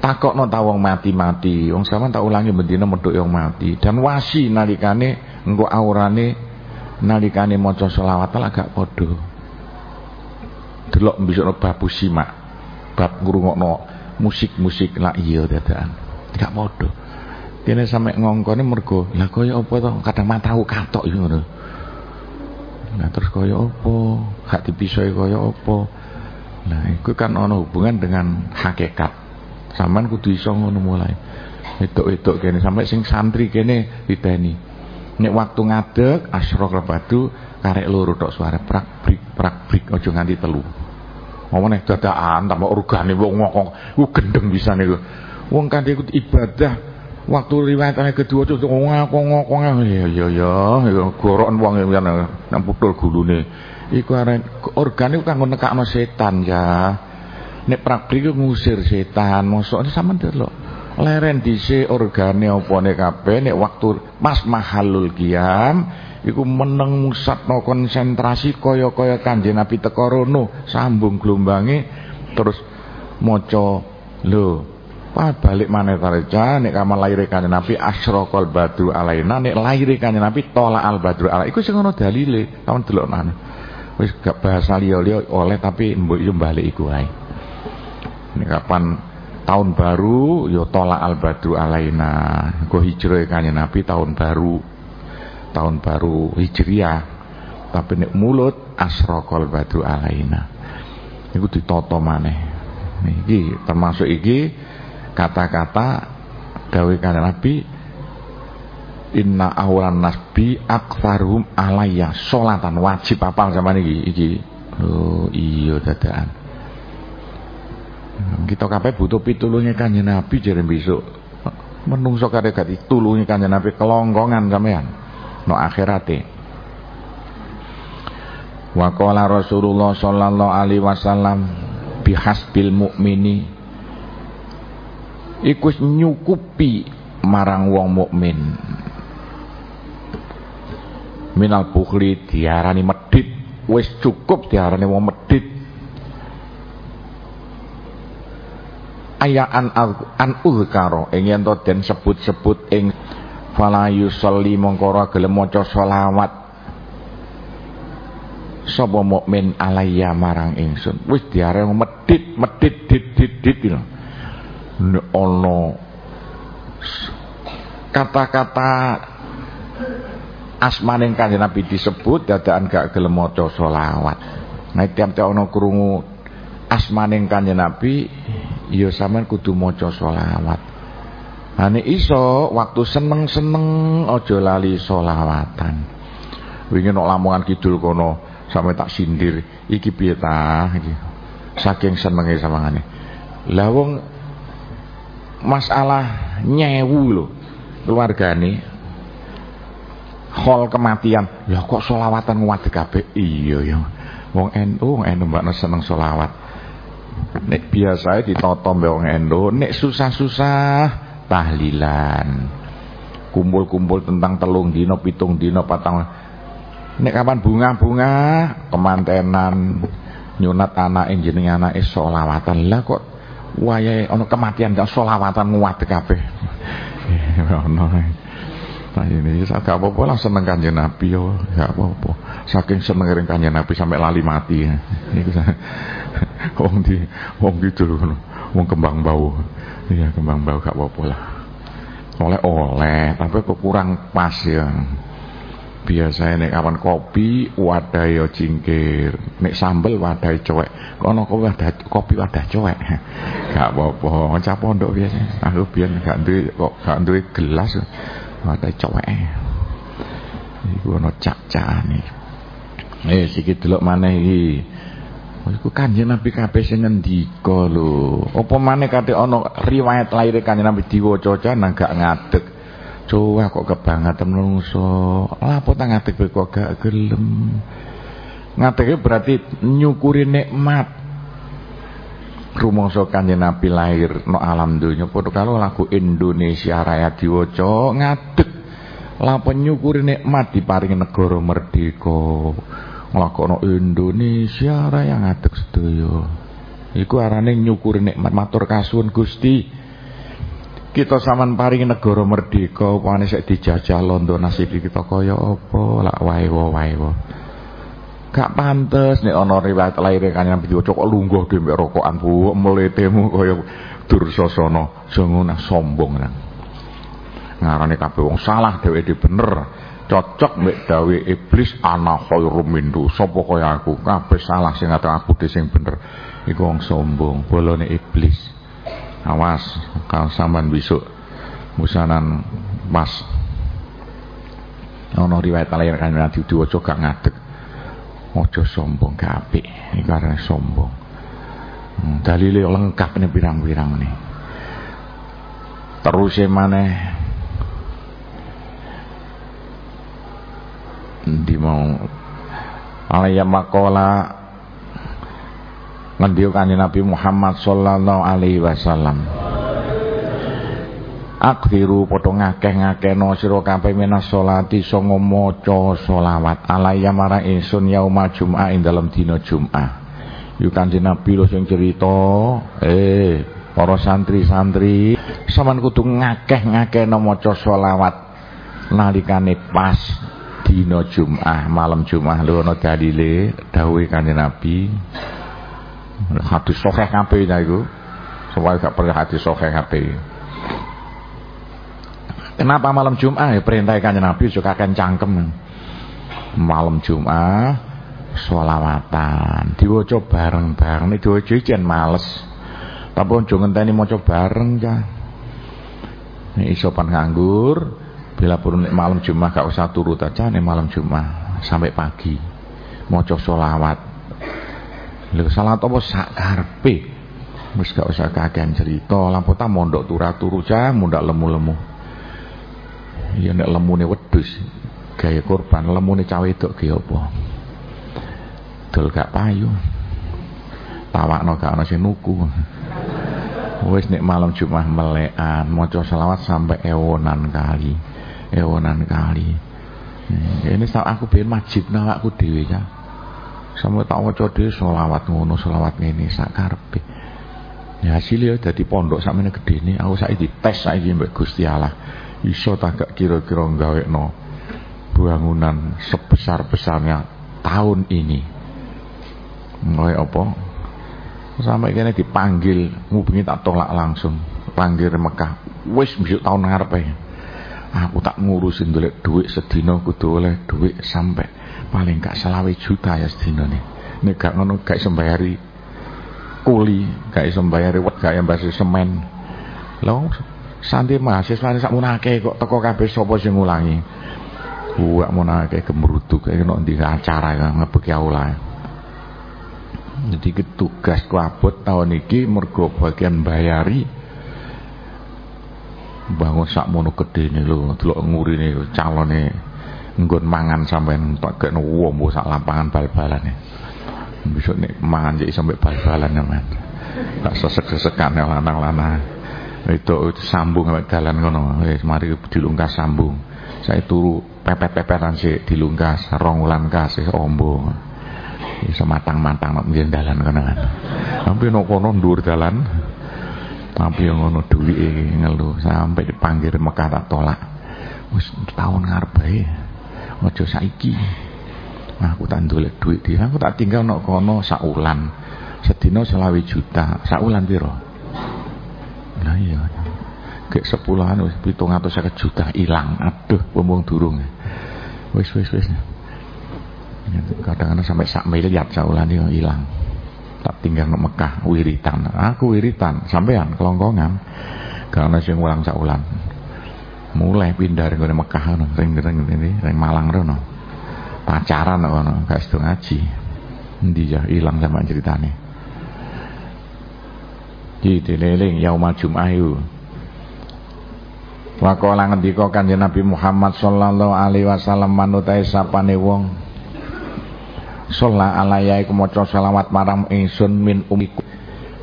Takokno ta wong mati-mati, wong sampean tak ulangi bendina medhuk yang mati dan wasi nalikane engko aurane nalikane maca selawat agak padha. Delok mbisokno babu simak, bab ngrungokno musik-musik lah iya dadakan. Gak padha. Kene sampe ngongkone mergo, lah kaya apa to? Kadang mataku katok yo ngono. Nah terus kaya apa? Gak dipisoi kaya apa? Nah, itu kan ana hubungan dengan hakikat. Saman kudu iso ngono mulai. Wedok-wedok kene sampai sing santri kene diteni. Nek waktu ngadeg asrok batu karek loro tok suara prak brik prak brik aja nganti telu. Apa nek dadakan tambah organe wong ngokong ku gendeng bisa niku. Wong kan ibadah waktu riwayatane kedua tuh ngokong-ngokong ya ya ya gorokan wong yang nang putul gulune. Iku arek organe kanggo nekakno setan ya. Nek praktik ngusir setan, mosok sampean delok. Leren dhisik organe opone kabeh nek waktu pas mahalul qiyam iku meneng musatno konsentrasi kaya-kaya Kanjeng Nabi teka rono, sambung glombange terus maca lho Wah balik mana tarja nek kamal lahir kanjeng Nabi asyraqal badru alaina nek lahir kanjeng Nabi tola al badru alaina iku sing dalile kawan delok nane wis gak bahasa liya-liya oleh tapi mbok yo balik iku wae ini kapan tahun baru yo tolak al badru alaina. Go hijrah kanjeng Nabi tahun baru tahun baru hijriah tapi nek mulut asraqal badru alaina. Iku ditata maneh. Iki termasuk iki kata-kata gawe kanjeng Nabi Inna awalan nasbi aktsaruhum alayya. Salatan wajib apal zaman iki iki. Oh iya dadaan. Kita kabeh butuh pitulunge Kanjeng Nabi jare besok. Menungso kare gati tulunge Kanjeng Nabi kelongkongan sampean no akhirate. Wa qala Rasulullah sallallahu alaihi wasallam bihasbil mukmini iku nyukupi marang wong mukmin. Minal bukhli diarani medit, wis cukup diarani wong medit ayaan an uzkaro ing yen to den sebut-sebut ing fala yusolli mongko ora gelem maca selawat. Sapa mukmin alayya marang ingsun? Wis diare medit medit dit dit dit ana kata-kata asmaning kanjeng Nabi disebut dadakan gak gelem maca selawat. Nah tiap-tiap ana krungu asmaning kanjeng Nabi ya sampean kudu maca selawat. Ane iso waktu seneng-seneng aja lali selawatan. Wingi nok Lamongan Kidul kono sampe tak sindir, iki piye ta iki. Saking senenge samangane. Lah wong masalah nyewu lho keluargane hol kematian. Lah kok selawatan nguat kabeh? Iya ya. Wong NU wong NU mbakno seneng selawat. Nek biasa ditata mbek wong endo, nek susah-susah tahlilan. Kumpul-kumpul tentang telung dino, pitung dino, patang. Nek kapan bunga-bunga, kemantenan, nyunat anak jeneng anake selawatan. Lah kok wayahe ana kematian gak selawatan nguat kabeh. Ono. Nah ini gak apa-apa lah seneng kanjeng Nabi yo, gak apa-apa. Saking seneng kanjeng Nabi sampai lali mati. Iku wong di wong gitu loh wong kembang bau iya kembang bau gak apa-apa lah. Oleh oleh tapi kok kurang pas ya. Biasanya nek kawan kopi wadah yo cingkir nek sambel wadah cuek kono kopi wadah kopi wadah cuek gak apa-apa. Ngecap pondok biasa aku biar gak duwe kok gak duwe gelas wadah cuek iku ono cak-cakane eh sikit delok maneh iki Iku kanjeng Nabi kabeh sing ngendika lho. Apa maneh kate ana riwayat lair kanjeng Nabi diwaca nang gak ngadeg. Coba kok kebangetan menungso. Lah apa ta ngadeg kok gak gelem. ngadege berarti nyukuri nikmat rumangsa kanjeng Nabi lahir no alam donya padha karo lagu Indonesia Raya diwaca ngadeg lapan nyukuri nikmat diparingi negara merdeka nglakono Indonesia Raya ngadeg sedaya. Iku arane nyukuri nikmat matur kasuwun Gusti. Kita saman paringi negara merdeka upane sik dijajah londo nasib kita kaya apa? Lak wae wae wae Gak pantes nek ana riwayat lair kanjeng Nabi kok lungguh dhewe rokokan bu mletemu kaya Dursasana jangan sombong nang. Ngarane kabeh wong salah dhewe bener. Cocok mek dawe iblis ana khairum mindu. Sapa kaya aku? Kabeh salah sing ngatur aku dhewe sing bener. Iku wong sombong, bolone iblis. Awas kalau sampean besok musanan pas ana riwayat lair kanjeng Nabi diwaca gak ngadeg. Ojo sombong gak apik. Iki karena sombong. Hmm, dalile lengkap nih pirang-pirang nih. Terus mana? Di mau? Alaya makola. Ngendiyo Nabi Muhammad sallallahu alaihi wasallam. Akhiru padha ngakeh-ngakehno sira kabeh menas salati sanga maca selawat. Alayya marang ingsun yaumul jum'ah ing dalem dina Jum'ah. Yu Kanjeng Nabi lho sing cerita, eh para santri-santri sampean kudu ngakeh-ngakehno maca selawat nalikane pas dina Jum'ah, malam Jum'ah lho ana dalile dawuhe Kanjeng Nabi. Hadis sahih kabeh iku. Supaya gak perlu hadis sahih kabeh. Kenapa malam Jumat ya perintah kanjeng Nabi juga akan cangkem. Malam Jumat sholawatan diwaca bareng-bareng nek diwaca jen males. Tapi ojo ngenteni maca bareng ya. Iso pan nganggur, bila pun malam Jumat gak usah turut aja nih malam Jumat sampai pagi. Maca sholawat. Lha salat apa? Sak karepe. Wis gak usah kakean cerita, lampu ta mondok turu-turu ja mundak lemu-lemu. Ya nek lemune wedhus gaya korban lemune cawe wedok ge apa? Dol gak payu. Tawakno gak ana sing nuku. Wis nek malam Jumat melekan maca selawat sampai ewonan kali ewonan kali. Ya, ini aku ben majib awakku dhewe ya sampe tak waca dhewe selawat ngono selawat ngene sak karepe. Ya hasilnya dadi pondok sakmene gedene aku saiki dites saiki mbek Gusti Allah. Iso tak kira-kira no bangunan sebesar-besarnya tahun ini? Mulai apa? Sampai kene dipanggil ngubungi tak tolak langsung. Panggil Mekah. Wis besok tahun ngarepe aku tak ngurusin dulu duit sedino kudu oleh duit sampai paling gak selawe juta ya sedino nih ini gak ngono gak sembayari kuli gak sembayari wet gak yang semen lo Santri mahasiswa sak munake kok teko kabeh sapa sing ngulangi. Buak munake gemruduk kaya nek ndi acara ngebeki aula. Jadi tugas kuabot tahun iki mergo bagian bayari bangun sak mono gedene lho delok ngurine calone nggon mangan sampean tak gekno wombo sak lapangan bal-balane. Besok nek mangan jadi sampai bal-balan ya, Man. Tak sesek-sesekan lanang-lanang. Itu, itu sambung sampai jalan ngono. Wis mari dilungkas sambung. Saya turu pepet-pepetan sih dilungkas rong kasih ombo. Iso matang-matang nek dalan kono kan tapi nek kono ndur tapi yang ngono duwike ngelu sampai dipanggil Mekah tak tolak wis tahun ngarep ae aja saiki nah, aku tak duit dia aku tak tinggal nok kono sak wulan sedina selawi juta sak wulan piro Lah iya. Gek sepuluhan wis 750 juta ilang. Aduh, wong durung. Wis wis wis. Kadang-kadang sampai sak miliar saulan yo ilang. Tak tinggal nang Mekah wiritan. Aku wiritan sampean kelongkongan. Karena sing ulang saulan. Mulai pindah dari Mekah ngono, ring-ring ini, ring Malang rono. Pacaran ngono, gak sedo ngaji. Endi ya ilang sama ceritane. dideleling yaumul jum'ah iku Waqala ngendika Kanjeng Nabi Muhammad sallallahu alaihi wasallam manutai sapane wong sholla alaya iku maca selawat marang ingsun min umiku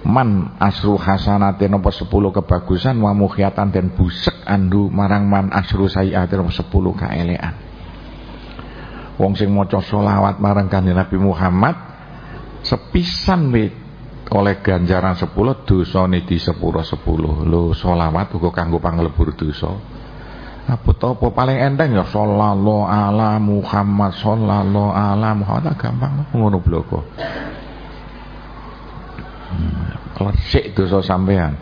man asru hasanatin apa 10 kebagusan wa mukhiatan dan busek andu marang man asru sayiatin apa 10 kaelean wong sing maca selawat marang kanjeng Nabi Muhammad sepisan wit oleh ganjaran 10 dosane di sepuro 10 lho selawat uga kanggo panglebur dosa apa to apa paling enteng ya sallallahu ala Muhammad sallallahu ala Muhammad gampang ngono bloko Lesik dosa sampean.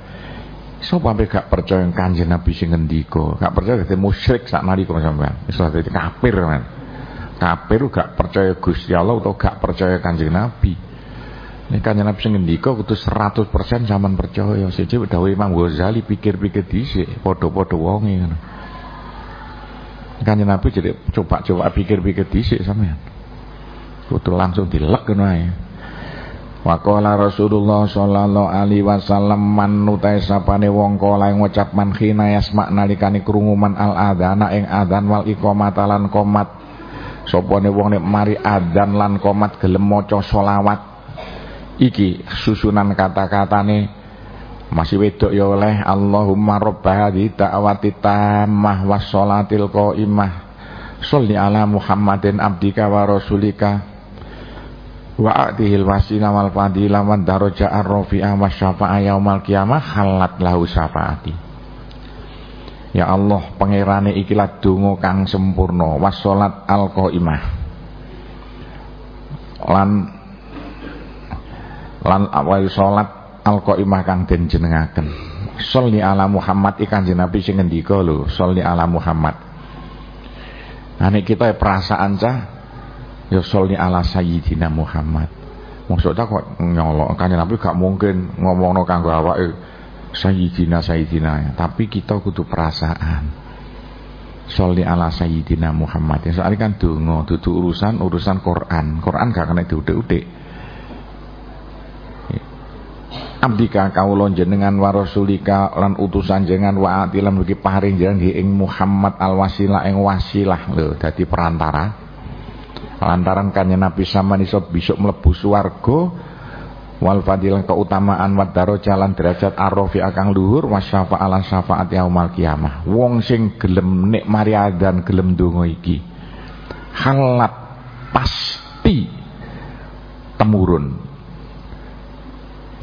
Sapa sampe gak percaya Kanjeng Nabi sing ngendika, gak percaya dadi musyrik sak nalika sampean. Wis dadi kafir men. Kafir gak percaya Gusti Allah atau gak percaya Kanjeng Nabi. Nek Kanjeng Nabi sing ngendika kudu 100% sampean percaya. Siji dawuh Imam Ghazali pikir-pikir dhisik, padha-padha wonge ngono. Kanjeng Nabi jadi coba-coba pikir-pikir dhisik sampean. Kudu langsung dilek ngono ae. Waqala Rasulullah sallallahu alaihi wasallam man nutai sapane wong kala ngucap man khina yasma nalikane krungu al adzana ing adzan wal iqamata lan qomat sopane wong nek mari adzan lan qomat gelem maca selawat iki susunan kata-katane masih wedok ya oleh. Allahumma rabbah hadhi da'wati tammah was sholatil qaimah. Sholli ala Muhammadin abdika wa rasulika. Wa atihil wasila wal fadila wa daraja ar-rafi'a wa syafa'a yaumal qiyamah. Halat lahu syafaati. Ya Allah pangerane ikilah donga kang sempurna. Wassalat al-qaimah. Lan lan awal salat al-qaimah kang den jenengaken. Sholli ala Muhammad ikan Nabi sing ngendika lho sholli ala Muhammad. Nah kita perasaan cah ya sholli ala sayyidina Muhammad. Maksudnya kok nyolok? Kan Nabi gak mungkin ngomongno kanggo awake sayyidina sayyidina. Tapi kita kudu perasaan. Sholli ala sayyidina Muhammad. Ya soalnya kan donga dudu urusan urusan Quran. Quran gak kena diudik-udik abdika kaulon jenengan wa rasulika lan utusan jenengan wa atilan bagi paring jenengan ing Muhammad al wasilah ing wasilah. Lho dadi perantara. Lantaran kanjeng Nabi sama iso besok mlebu swarga wal fadilah keutamaan wa jalan derajat arrofi akang luhur wasyafa ala syafaat yaumal kiamah. Wong sing gelem nek mari adzan gelem donga iki halat pasti temurun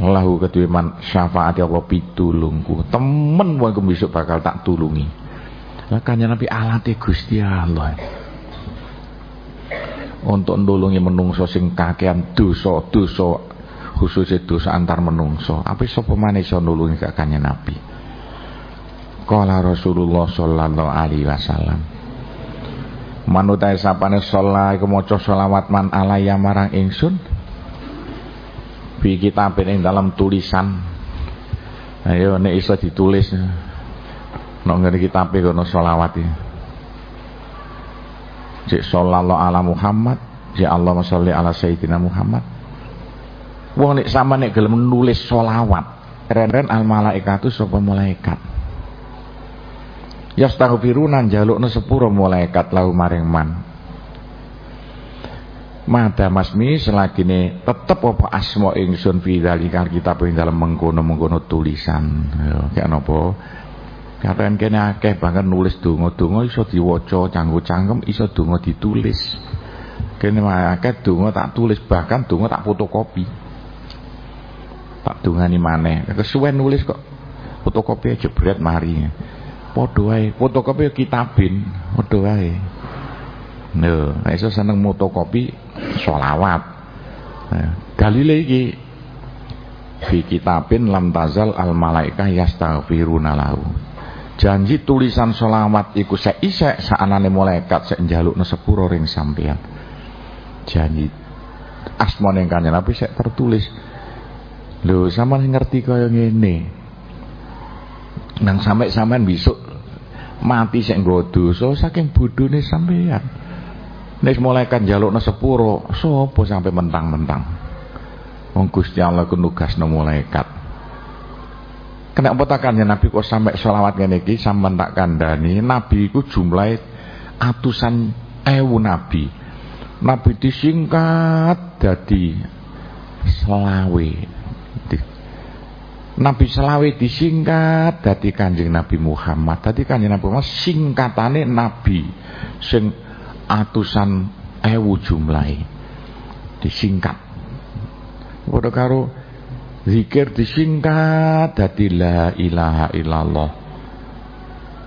lahu kedue man syafaat ya Allah pitulungku. Temen wong besok bakal tak tulungi. Lah kanjeng Nabi alate Gusti Allah. Untuk nulungi menungso sing kakean dosa-dosa khususnya dosa antar menungso. Apa sapa maneh iso nulungi gak kanjeng Nabi? Kala Rasulullah sallallahu alaihi wasallam. Manutai sapane sholat iku maca man alaya marang ingsun bi kitabin ing dalam tulisan ayo nek iso ditulis nek ngene kitabe kono selawat iki Cik sallallahu ala Muhammad, cik Allah sholli ala Sayyidina Muhammad. Wong nek sama nek gelem nulis selawat, ren-ren al malaikatu sapa malaikat. Yastaghfiruna jalukna sepuro malaikat lahu maring man. Mada masmi selagine tetep apa asma ingsun fi dzalika kitab ing dalem mengkono-mengkono tulisan. Ya, kayak napa? Katakan kene akeh bahkan nulis donga-donga iso diwaca canggo cangkem iso donga ditulis. Kene akeh donga tak tulis bahkan donga tak fotokopi. Tak dongani maneh. Kesuwen nulis kok fotokopi aja berat mari. Padha fotokopi kitabin, padha wae. Lho, nek iso seneng fotokopi selawat. Nah, dalile iki fi kitabin lam tazal al malaikah yastaghfiruna lahu. Janji tulisan sholawat iku sek isek saanane malaikat sek njalukna sepuro ring sampeyan. Janji asmane kanjeng Nabi sek tertulis. Lho sampean ngerti kaya ngene. Nang sampe sampean besok mati sek nggo dosa saking bodhone sampeyan nek malaikat njalukna sepuro sapa sampe mentang-mentang wong Gusti Allah ku nugasno malaikat Kenapa tak ya Nabi kok sampai sholawat ngene iki sampean tak kandhani Nabi iku jumlahe atusan ewu nabi. Nabi disingkat dadi selawe. Nabi selawe disingkat dadi Kanjeng Nabi Muhammad. Dadi Kanjeng Nabi Muhammad singkatane Nabi sing atusan ewu jumlahe. Disingkat. Padha karo zikir disingkat dadi la ilaha illallah.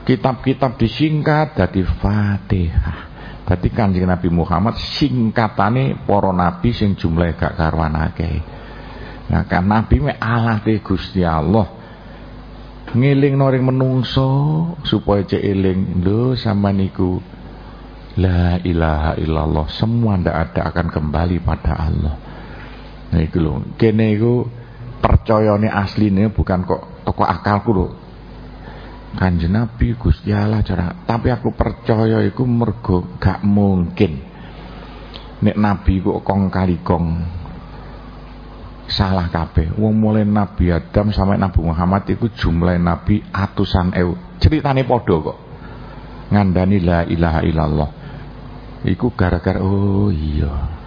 Kitab-kitab disingkat dadi Fatihah. Berarti Kanjeng Nabi Muhammad singkatane para nabi sing jumlahe gak karuan akeh. Nah, kan nabi me alate Gusti Allah. Ngiling noring menungso supaya cek eling lho sama niku La ilaha illallah. Semua ndak ada akan kembali pada Allah. Nah itu loh. Kene iku percayane asline bukan kok toko akalku loh Kanjeng Nabi Gusti Allah cara tapi aku percaya iku mergo gak mungkin. Nek nabi kok kong kali kong salah kabeh. Wong mulai Nabi Adam sampai Nabi Muhammad iku jumlah nabi atusan ewu. Ceritane padha kok. Ngandani la ilaha illallah iku gara-gara oh iya.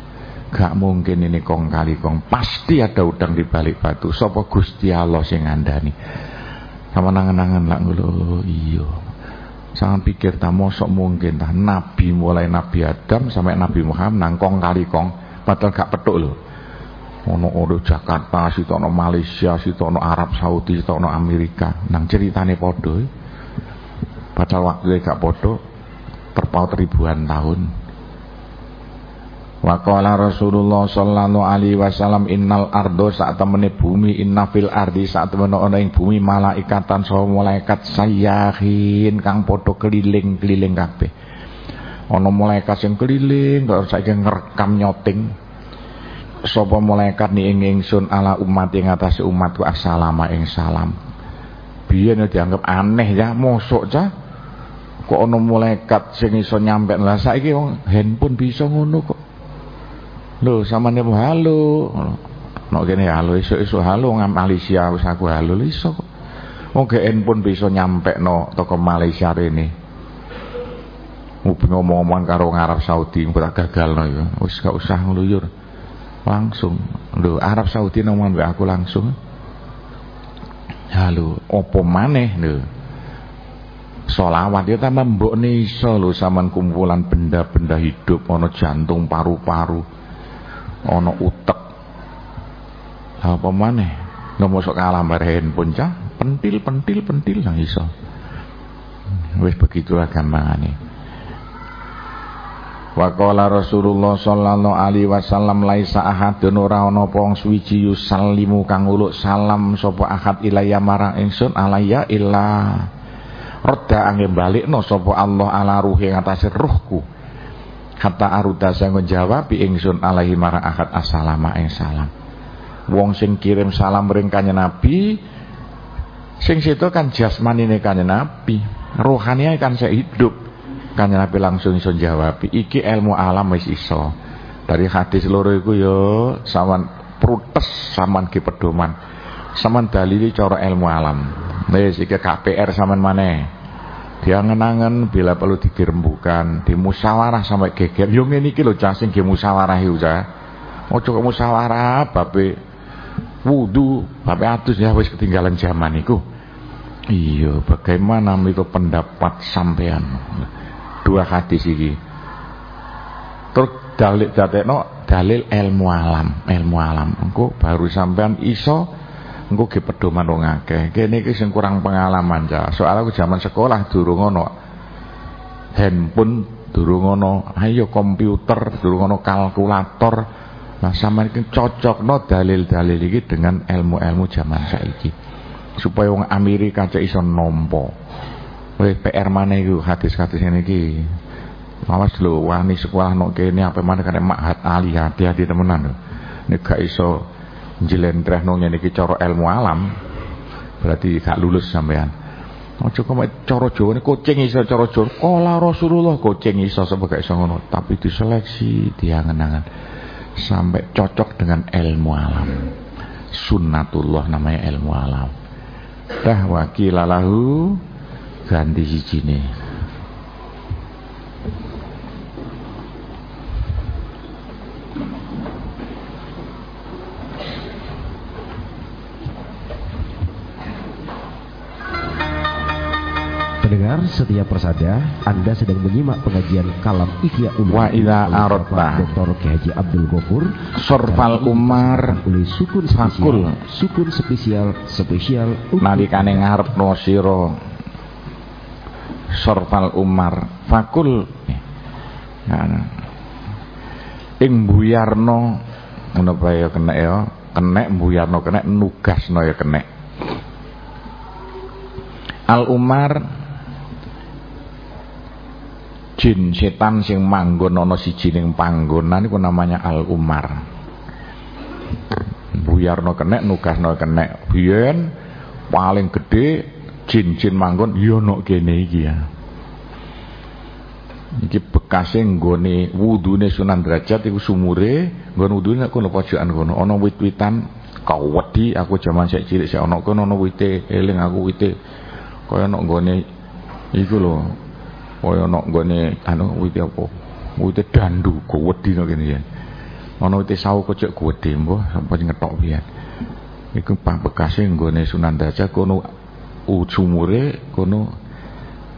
Gak mungkin ini kong kali kong. Pasti ada udang di balik batu. Sapa Gusti Allah sing ngandani? Sama nangan-nangan lah ngulo iya. Jangan pikir tak mosok mungkin tah nabi mulai nabi Adam sampai nabi Muhammad nangkong kali kong. Padahal gak petuk loh ono ono Jakarta situ ono Malaysia situ ono Arab Saudi situ ono Amerika. Nang ceritane podo padahal waktu gak podo terpaut ribuan tahun Wa Rasulullah sallallahu alaihi wasallam innal ardo saat temene bumi inna fil ardi saat temene ana ing bumi malaikatan saha malaikat sayyahin kang padha keliling-keliling kabeh. Ana malaikat sing keliling kok saiki ngrekam nyoting. Sapa malaikat ni ing ingsun ala umat ing atase umatku assalamu ing salam. Biyen dianggap aneh ya, mosok cah. Kok ana malaikat sing iso nyampe lah saiki handphone bisa ngono kok. Lho samane halo. Nek kene halo esuk-esuk halo ngam Malaysia wis aku halo iso kok. Wong GN pun bisa nyampe no toko Malaysia rene. Ngomong ngomong karo Arab Saudi ora gagal no ya. Wis gak usah ngluyur. Langsung. Lho Arab Saudi ngomong aku langsung. Halo, opo maneh lho. Solawat ya tambah mbok iso lho kumpulan benda-benda hidup ana jantung paru-paru ana utek. Apa maneh? Nggak masuk kalah handphone cah. Pentil pentil pentil nang iso. Wis begitu gampangane. Wa qala Rasulullah sallallahu alaihi wasallam laisa ahadun ora ana apa wong suwiji kang uluk salam sapa ahad ilaya marang ingsun alaya illa. Roda angin balikno sapa Allah ala ruhi ngatasi ruhku Hatta aruda saya ngejawab ingsun alaihi marang akad assalamu ing salam. Wong sing kirim salam ring kanjeng Nabi sing situ kan jasmanine kanjeng Nabi, rohani kan saya hidup. Kanjeng Nabi langsung iso jawab, iki ilmu alam wis iso. Dari hadis loro iku yo saman prutes saman ki pedoman. Saman dalili cara ilmu alam. Wis iki KPR saman maneh. Diangen-angen bila perlu dirembukan, dimusyawarah sampai geger. Yo ngene iki lho casing ge musyawarah iku cah. Ojo musyawarah babe wudu, babe atus ya wis ketinggalan zaman iku. Iya, bagaimana itu pendapat sampean? Dua hadis iki. Terus dalil dadekno dalil ilmu alam, ilmu alam. Engko baru sampean iso engko ge pedoman wong akeh. Kene iki sing kurang pengalaman ya. Soal aku zaman sekolah durung ono handphone, durung ono ayo komputer, durung ono kalkulator. Nah, sama iki cocokno dalil-dalil iki dengan ilmu-ilmu zaman saiki. Supaya wong Amerika cek iso nampa. Wis PR mana iku hadis-hadis ini iki. Awas lho wani sekolah nok kene apa mana kene Mahat Ali hati-hati temenan. Nek gak iso njlentrehno ngene iki cara ilmu alam berarti gak lulus sampean. Kok cara Jawane kucing iso cara Jawa. Kala Rasulullah kucing iso sebab gak iso tapi diseleksi diangen-angen. Sampai cocok dengan ilmu alam. Sunnatullah namanya ilmu alam. Dah wakilalahu ganti sijine setia persada, Anda sedang menyimak pengajian kalam Ihya Ulum. Wa idza aradta Dr. Ki Haji Abdul Gofur Sorfal Umar. oleh sukun Fakul. spesial, sukun spesial spesial nalikane ngarepno sira Sorfal Umar. Fakul. Nah, ing buyarno ngono ya kena ya? Kenek buyarno kenek nugasno ya kenek. Al Umar jin setan sing manggon ana siji ning panggonan iku namanya Al Umar. Buyarno kenek nugasno kenek. Biyen paling gede jin-jin manggon ya ana kene iki ya. Iki bekase nggone wudune Sunan Derajat iku sumure, nggon wudune nek kono pojokan kono ana wit-witan kawedi aku jaman sik cilik sik ana kono ana wite eling aku wite kaya nek nggone iku lho kaya nek nggone anu wite apa? Wite dandu gowedi nek kene ya ana wite sawu kocok gede mbah sampe ngetok piye iku pak bekase nggone Sunan Derajat kono sumure kono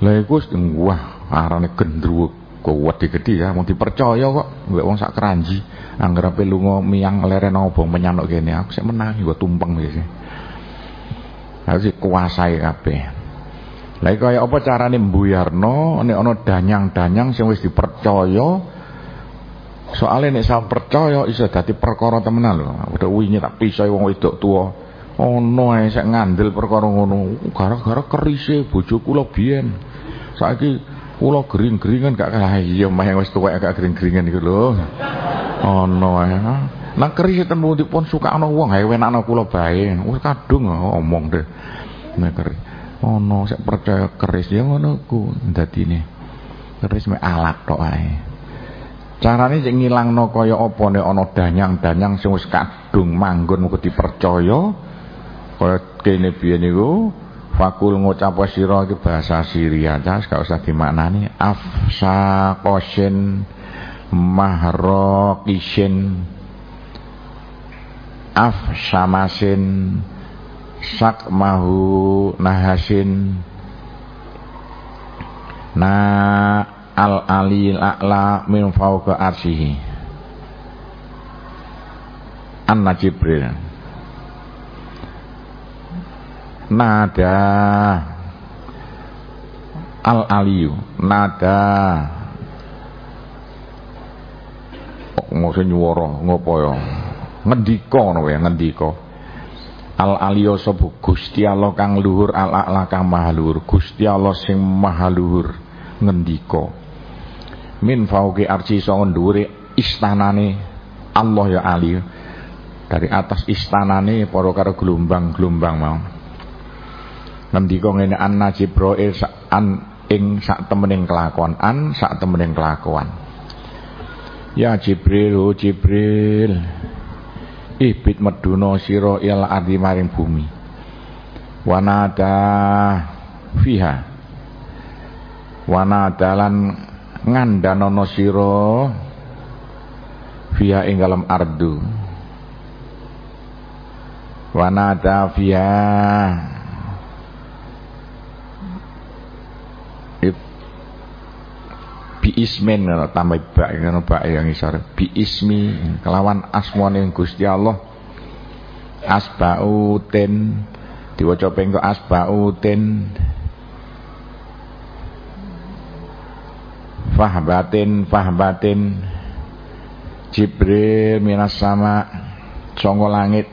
lha iku wah arane gendruwo gowedi gede ya mau dipercaya kok mbek wong sak keranji anggarepe lunga miyang leren obong menyang kene. Aku sik menangi gua tumpeng iki harus kuasai kabeh Lah kaya apa carane mbuyarno nek ana danyang-danyang sing wis dipercaya soalnya nek sampe percaya iso dadi perkara temenan lho. Udah wingi tak pisah wong wedok tuwa. Ono ae sik ngandel perkara ngono gara-gara kerise bojo kula biyen. Saiki kula gering-geringan gak kalah iya mah yang wis tuwek gak gering-geringan iku lho. Ono ae. Nang keris temu dipun suka ana wong ae wenakno kula bae. Wis kadung omong deh. Nek keris ono sik percaya keris. Ya ngono ku dadine. Keris mek alat tok ae. Carane sing ngilangno kaya apa nek ana danyang-danyang sing wis kadung manggon muga dipercaya. Kaya kene biyen niku fakul ngucap sira iki bahasa Syria. Tas gak usah dimaknani. Afsa qoshin mahraqishin afsamasin sakmahu nahasin. Na al alil a'la min fawqa arsihi. Anna jibril. Nada al aliyu. Nada. Ngose nyuwara ngopo ya ngendika ngono ya ngendika Al aliyo sapa Gusti Allah kang luhur al a'la kang maha luhur. Gusti Allah sing maha luhur ngendika. Min fauqi arsi sanga istanane Allah ya ali. Dari atas istanane para karo gelombang-gelombang mau. Ngendika ngene anna jibril an ing sak temening kelakuan an sak temening kelakuan. Ya jibril oh jibril ibit meduna sira il ardi maring bumi. Wanada fiha. Wanada lan ngandanono sira fiha ing dalam ardu. Wanada fiha bi ismin tambah bak ngono bak yang isar bi ismi kelawan asmane Gusti Allah. Asbautin diwaca pengko asbautin. Fahbatin fahbatin. Jibril minas sama songo langit.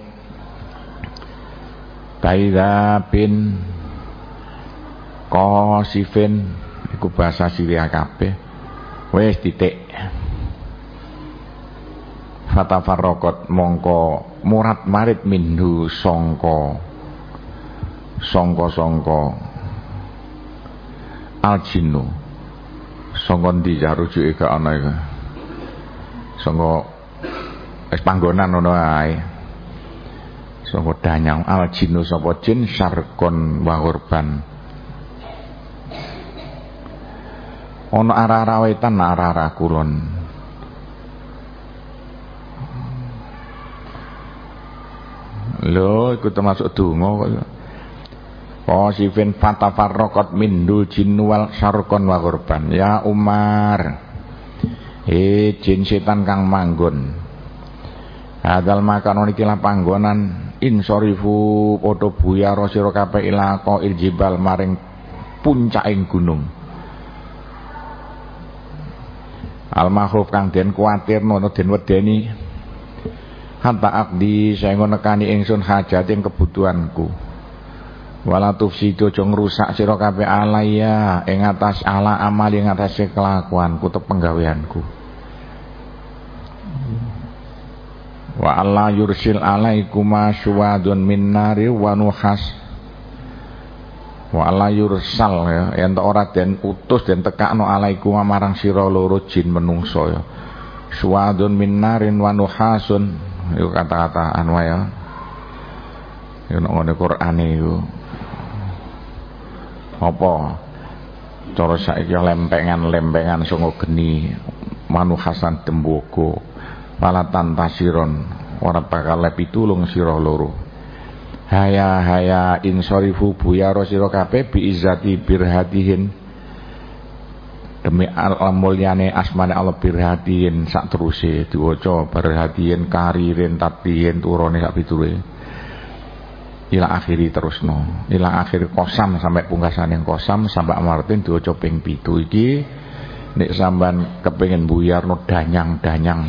Taida bin Kosifin iku bahasa Syria kabeh wis titik. Fatafarraqat mongko murat marit minhu sangka sangka-sangka aljinnu. Sangka ndi jarujuke gak ana sangka wis panggonan ngono ae. Sangka danyang. Aljinnu sapa jin? Syarkon wa urban ana arah-arah wetan arah-arah kulon lho iku termasuk donga kok Qasifin fatafarraqat min dul jin wal. Ya Umar. Eh jin setan kang manggon. Hadal makan iki panggonan insorifu padha buyara sira kabeh ila qail maring puncaking gunung. Al makhluf kang den kuwatirno den wedeni. Hatta abdi saya nekani ingsun hajat ing kebutuhanku. Wala tufsidu aja ngrusak sira kabeh alaya ing atas ala amal ing atas kelakuanku te penggaweanku. Wa Allah yursil alaikum syuwadun min nari wa nuhas wa Allah yursal ya. Yen ora den utus den tekakno alaikum marang sira loro jin menungso ya. Syuwadun min narin wa nuhasun. Iku kata-kata anu ya. Ya ngene Qur'ane iku. Apa? Cara saiki lempengan-lempengan songo geni manuhasan tembogo. Palatan tasiron ora bakal tulung sira loro haya haya insorifu buyaro sira bi izzati birhatihin. Demi al mulyane asmane Allah birhatihin sak teruse diwaca berhatihin karirin tatihin turune sak piture ila akhiri terusno. Ila akhir kosam sampai pungkasan yang kosam sampai amartin diwaca ping pitu iki nek sampean kepengin buyar no danyang-danyang.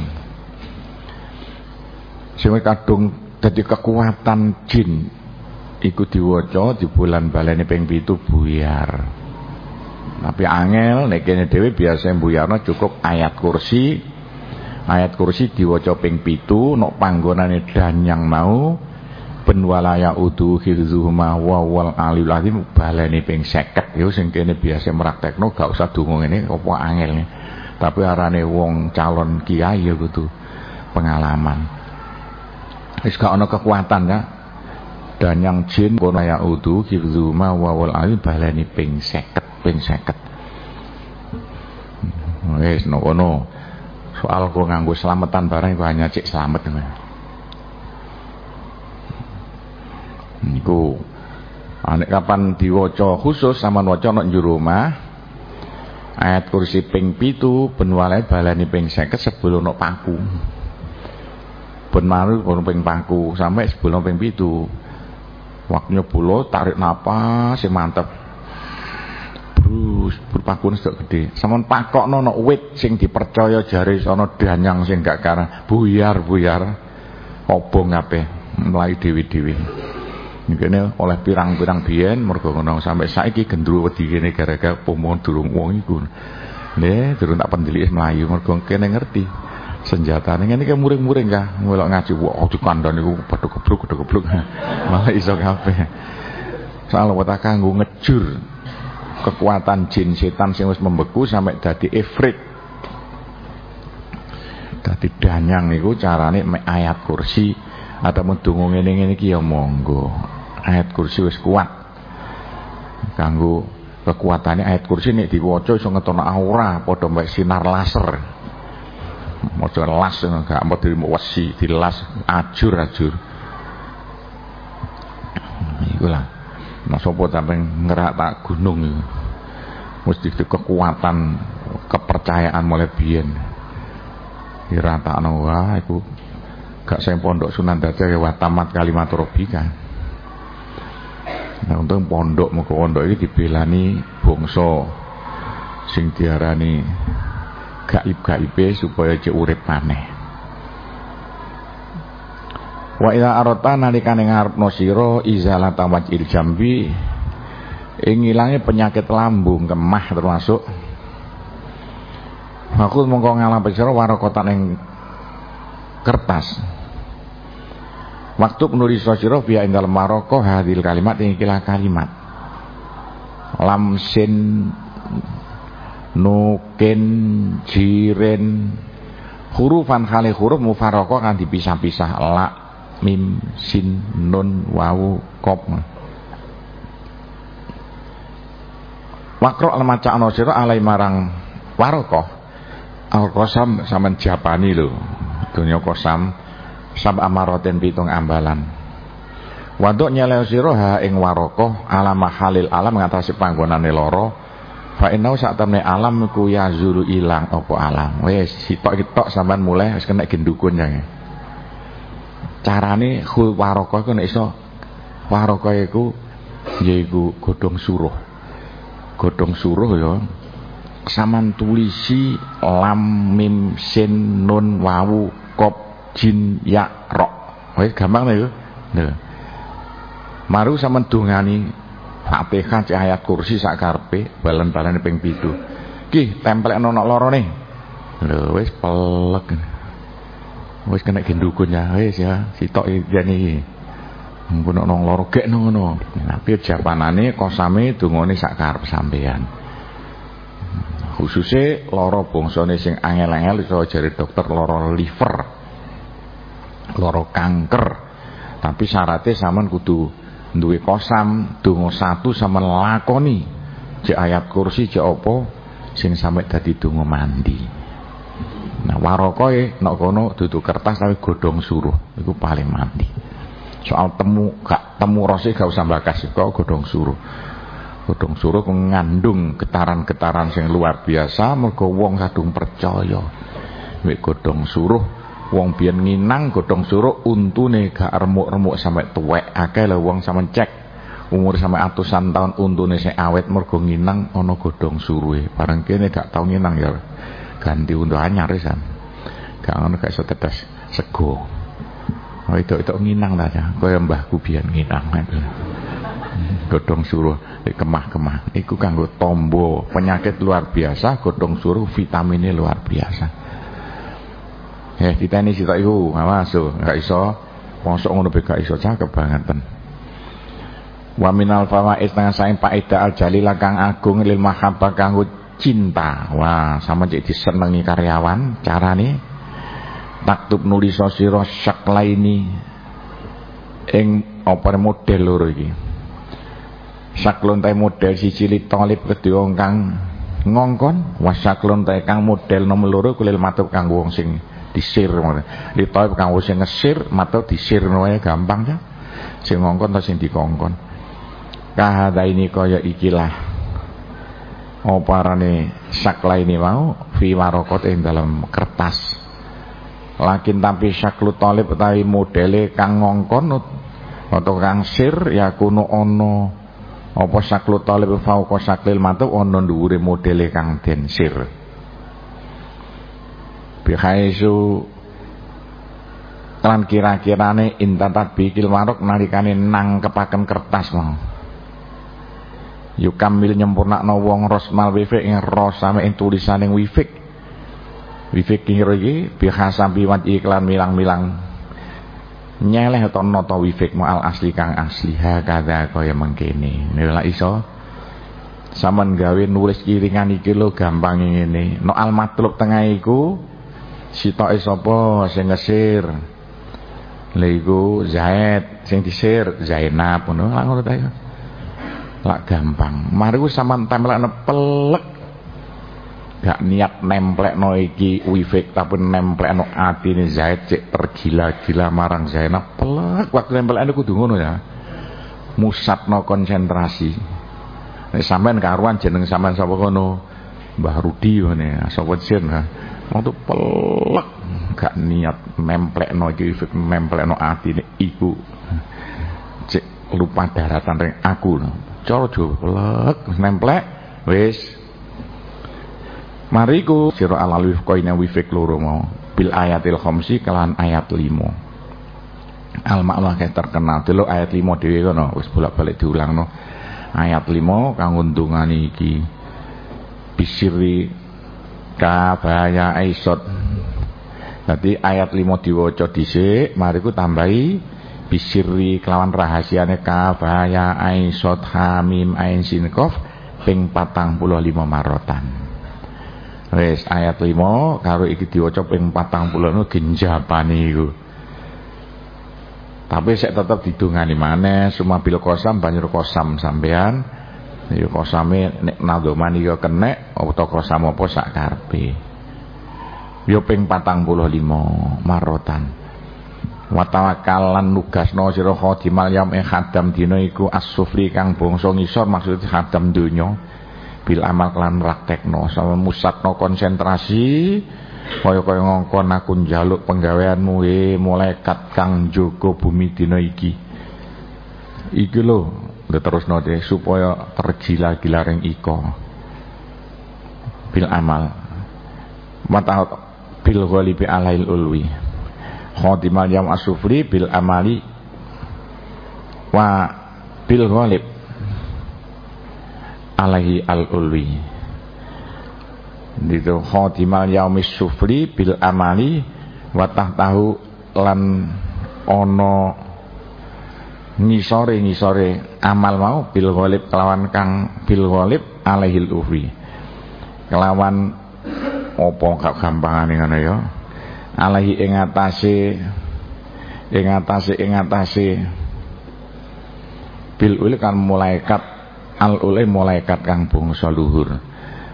Sing kadung dadi kekuatan jin iku diwaca di bulan balene ping pitu buyar. Tapi angel nek kene dhewe biasa buyarno cukup ayat kursi. Ayat kursi diwaca ping pitu nok panggonane danyang mau ben walaya udu khirzuhuma wa wal alil baleni ping 50 yo sing kene biasa praktekno gak usah donga ngene apa angel. Tapi arane wong calon kiai ya kudu pengalaman wis gak ana kekuatan ya dan yang jin kono ya udu khirzuhuma wa wal alil baleni ping 50 ping 50 wis no kono soal kok nganggo selamatan barang iku hanya cek selamat niku. Anek kapan diwaca khusus sama waca nek njero omah ayat kursi ping pitu ben wale balani ping 50 sebelum nok paku ben maru ben ping paku. Sampai sebelum ping pitu. Waktunya pulo tarik napas sing mantep. Brus berpakun sedek gede. Sampean pakokno nok wit sing dipercaya jari sono danyang sing gak karah buyar-buyar obong kabeh mulai dewi-dewi. Ngene oleh pirang-pirang biyen mergo ngono. Sampai saiki gendruwo wedi kene gara-gara pomon durung wong iku. Nih, durung tak pendelik mlayu mergo kene ngerti. Senjatane ngene iki muring-muring kah, melok ngaji wah dikandani niku padha gebluk padha gebluk. Malah iso kabeh. Soal wata kanggo ngejur kekuatan jin setan sing wis membeku sampai dadi ifrit. Dadi danyang niku carane ayat kursi atau donga ngene-ngene iki ya monggo ayat kursi wis kuat kanggo kekuatannya ayat kursi nek diwaca iso ngetono aura padha mbek sinar laser maca las gak mau dirimo wesi dilas ajur-ajur iku lah nah sapa sampe ngerak tak gunung iku mesti kekuatan kepercayaan mulai biyen. Diratakno wah iku gak saya pondok Sunan Dadi lewat tamat kalimat robika Nah untuk pondok muka pondok ini dibelani bongso sing diarani gaib-gaibe supaya cek urip maneh. Wa ila arata nalikane ngarepno sira izalata wajil jambi ing ilange penyakit lambung kemah termasuk Aku mongko ngalam sira warokotan ing kertas Waktu penulis sosiro biya indal maroko hadil kalimat kila kalimat. Lamsin nukin jiren hurufan kali huruf mufaroko kan dipisah-pisah. La mim sin nun wawu kop. Wakro al-maca anosiro alai marang warokoh. Al-kosam sama japani lho. Dunia kosam sab amaroten pitung ambalan. Waduk nyeleo sira ha ing waraka alam halil alam ngatasi panggonane lara fa inau sak temne alam iku yazuru ilang apa alam wis sitok-sitok sampean mulai wis kena gendukun ya. Carane khul waraka iku iso waraka iku yaiku godhong suruh. Godhong suruh ya. Saman tulisi lam mim sin nun wawu kop jin ya ro wis gampang lho lho Maru sama dungani Fatihah cek ayat kursi sak karepe balen-balane ping 7. Ki tempelekno nok lorone. Lho wis pelek. Wis kena gendukun ya wis ya sitok jane iki. Nang loro gek ngono. Tapi japanane kosame dungane sak karep sampean. Khususnya loro bongsone sing angel-angel iso jare dokter loro liver. Loro kanker. Tapi syaratnya sampean kudu duwe kosam donga satu sama lakoni cek ayat kursi cek apa sing sampe dadi donga mandi. Nah warokoe nek kono dudu kertas tapi godhong suruh iku paling mandi. Soal temu gak temu rosi gak usah bakas kok godhong suruh. Godhong suruh ngandung getaran-getaran sing luar biasa mergo wong kadung percaya. Mek godhong suruh wong biyen nginang godhong suruh untune gak remuk-remuk sampai tuwek. Akeh lho wong sampe cek umur sampai atusan tahun untune sing awet mergo nginang ana godhong suruhe. Bareng kene gak tau nginang ya. Ganti untu anyar wisan gak ngono gak iso tetes. Sego. Oh itu itu nginang ta ya. Kaya mbahku biyen nginang. Godhong suruh kemah-kemah. Iku kanggo tombo. Penyakit luar biasa godhong suruh vitaminnya luar biasa Eh ini sitok iku, so enggak iso. Mosok ngono be gak iso cakep banget Wa minal fawaid tengah saing faedah al jalila kang agung lil mahabbah kanggo cinta. Wah, sama cek disenengi karyawan carane taktub nulis sira syaklaini ing apa model loro iki. Saklon tay model siji li talib kedua kang ngongkon, wasaklon tay kang model nomor loro kulil matub kang wong sing disir. Ditoip kanggo sing ngesir mata disir wae gampang ya. Sing ngongkon ta sing dikongkon. Kahada ini kaya ikilah oparane sakla ini mau fi warokot ing dalam kertas. Lakin tapi saklu talib utawi modele kang ngongkon atau kang sir ya kuno ono apa saklu talib fauqa saklil matu ono dhuwure modele kang den sir bihaisu lan kira-kirane intatat bikil warok nalikane nangkepaken kertas mau. Yukamil nyempurnakno wong rosmal wifik ing ros same ing tulisane wifik. Wifik kira iki bihasa biwat iklan milang-milang. Nyeleh atau nata wifik al asli kang asli. Hakada kaya mengkene. Nila iso sampean gawe nulis kiringan iki lho gampang ngene. No al matlub tengah iku sitoke sapa? Sing ngesir. Lha iku Zaid sing disir Zainab ngono. Lak ngono ta ya lak gampang. Mari ku sampean tempelane pelek. Gak niat nemplekno iki wifik tapi nemplekno atine Zaid cek tergila-gila marang Zainab pelek. Waktu nemplekane kudu ngono ya. Musatno konsentrasi. Nek sampean karuan jeneng sampean sapa kono? Mbah Rudi ngene sapa jeneng waktu pelek gak niat nemplekno iki nemplekno atine iku. Cek lupa daratan ring aku. Cara Jawa pelek nemplek wis. Mariku sira alal wifqaina wifik loro mau. Bil ayatil khamsi kelan ayat 5 al makna kayak terkenal. Dulu ayat 5 dhewe kono wis bolak-balik diulangno. Ayat 5 kang untungane iki. Bisiri kabaya aisot. Jadi ayat 5 diwaca dhisik mariku tambahi. Bisiri kelawan rahasiane kabaya aisot hamim ain sin qaf ping 45 marotan. Wis ayat 5 karo iki diwaca ping 40 genjapane iku. Tapi saya tetap didungani mana semua bil kosam banjur kosam sampean ya kosame nek nadoman iki kenek utawa kosam apa sak karepe? Ya ping 45 marotan. Wa tawakkalan nugasno sira khadimal yaum ing khadam dina iku as-sufli kang bangsa ngisor maksud khadam donya bil amal lan praktekno sama musatno konsentrasi kaya-kaya ngongkon aku njaluk penggaweanmu e malaikat kang jaga bumi dina iki. Iki lho terusno deh supaya tergila-gila ring iko. Bil amal. Mata bil ghalibi alail ulwi. Khotimal yam asufri bil amali. Wa bil ghalib alaihi al ulwi. Itu khotimal yaum sufri bil amali. Wa tahtahu lan ono ngisore ngisore amal mau bil ghalib kelawan kang bil ghalib alaihil ulwi kelawan opo gak gampangan ngono ya? Alaihi ing atase ing bil ul kan malaikat al ule malaikat kang bangsa luhur.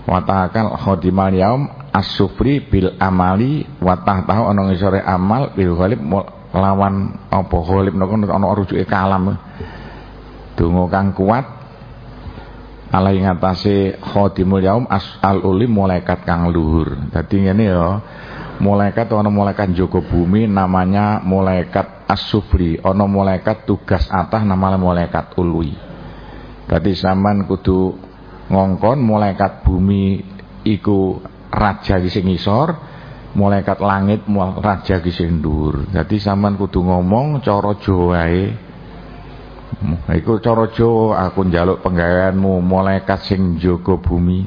Wa ta'akal khadimal yaum as-sufri bil amali wa tahtahu ana ngisore amal bil ghalib lawan apa? Ghalib nopo? Ana rujuke kalam. Donga kang kuat. Alai ngatasé khadimul yaum as al uli malaikat kang luhur. Dadi ngene ya malaikat ana malaikat Joko Bumi namanya malaikat As-Sufri ana malaikat tugas atas namanya malaikat Ulwi. Dadi sampean kudu ngongkon malaikat bumi iku raja sing isor malaikat langit raja di sing dhuwur. Dadi sampean kudu ngomong cara Jawae iku cara Jawa aku njaluk penggaweanmu malaikat sing jaga bumi.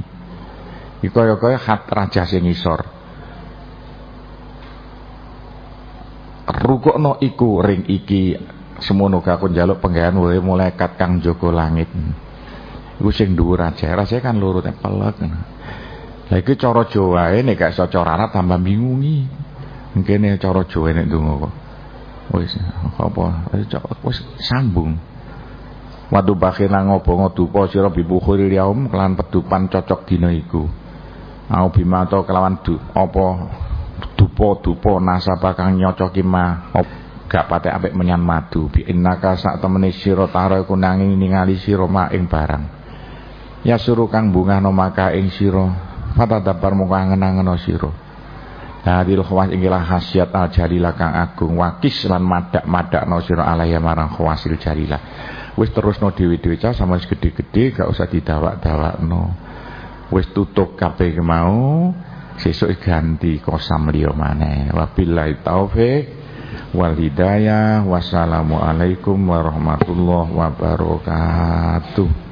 Iku kaya-kaya hat raja sing isor. Rukukno iku ring iki semono aku njaluk penggawean wae malaikat kang jaga langit. Iku sing dhuwur aja. Rasane kan loro tepelek lha iki cara Jawae nek gak iso cara Arab tambah bingungi mungkin cara Jawa nek ndonga kok. Wis apa? Wis sambung. Wadu bakhir nang ngopo ngodupa sira bibukhuri yaum kelan pedupan cocok dina iku. Au bimato kelawan du apa? Dupa-dupa nasabah kang nyocoki ma gak patek apik menyan madu. Bi innaka sak temene sira tara iku nanging ningali sira ma ing barang. Ya suruh kang bungahno maka ing sira fatadabar muka ngenang-ngeno sira. Hadil khawas ingkilah khasiat al jalilah kang agung wakis lan madak-madakno sira alaya marang khawasil jalilah wis terusno dhewe-dhewe cah sama gede-gede gak usah didawak-dawakno. Wis tutup kabeh mau sesuk ganti kosam liya maneh. Wabillahi taufik wal hidayah. Wassalamualaikum warahmatullahi wabarakatuh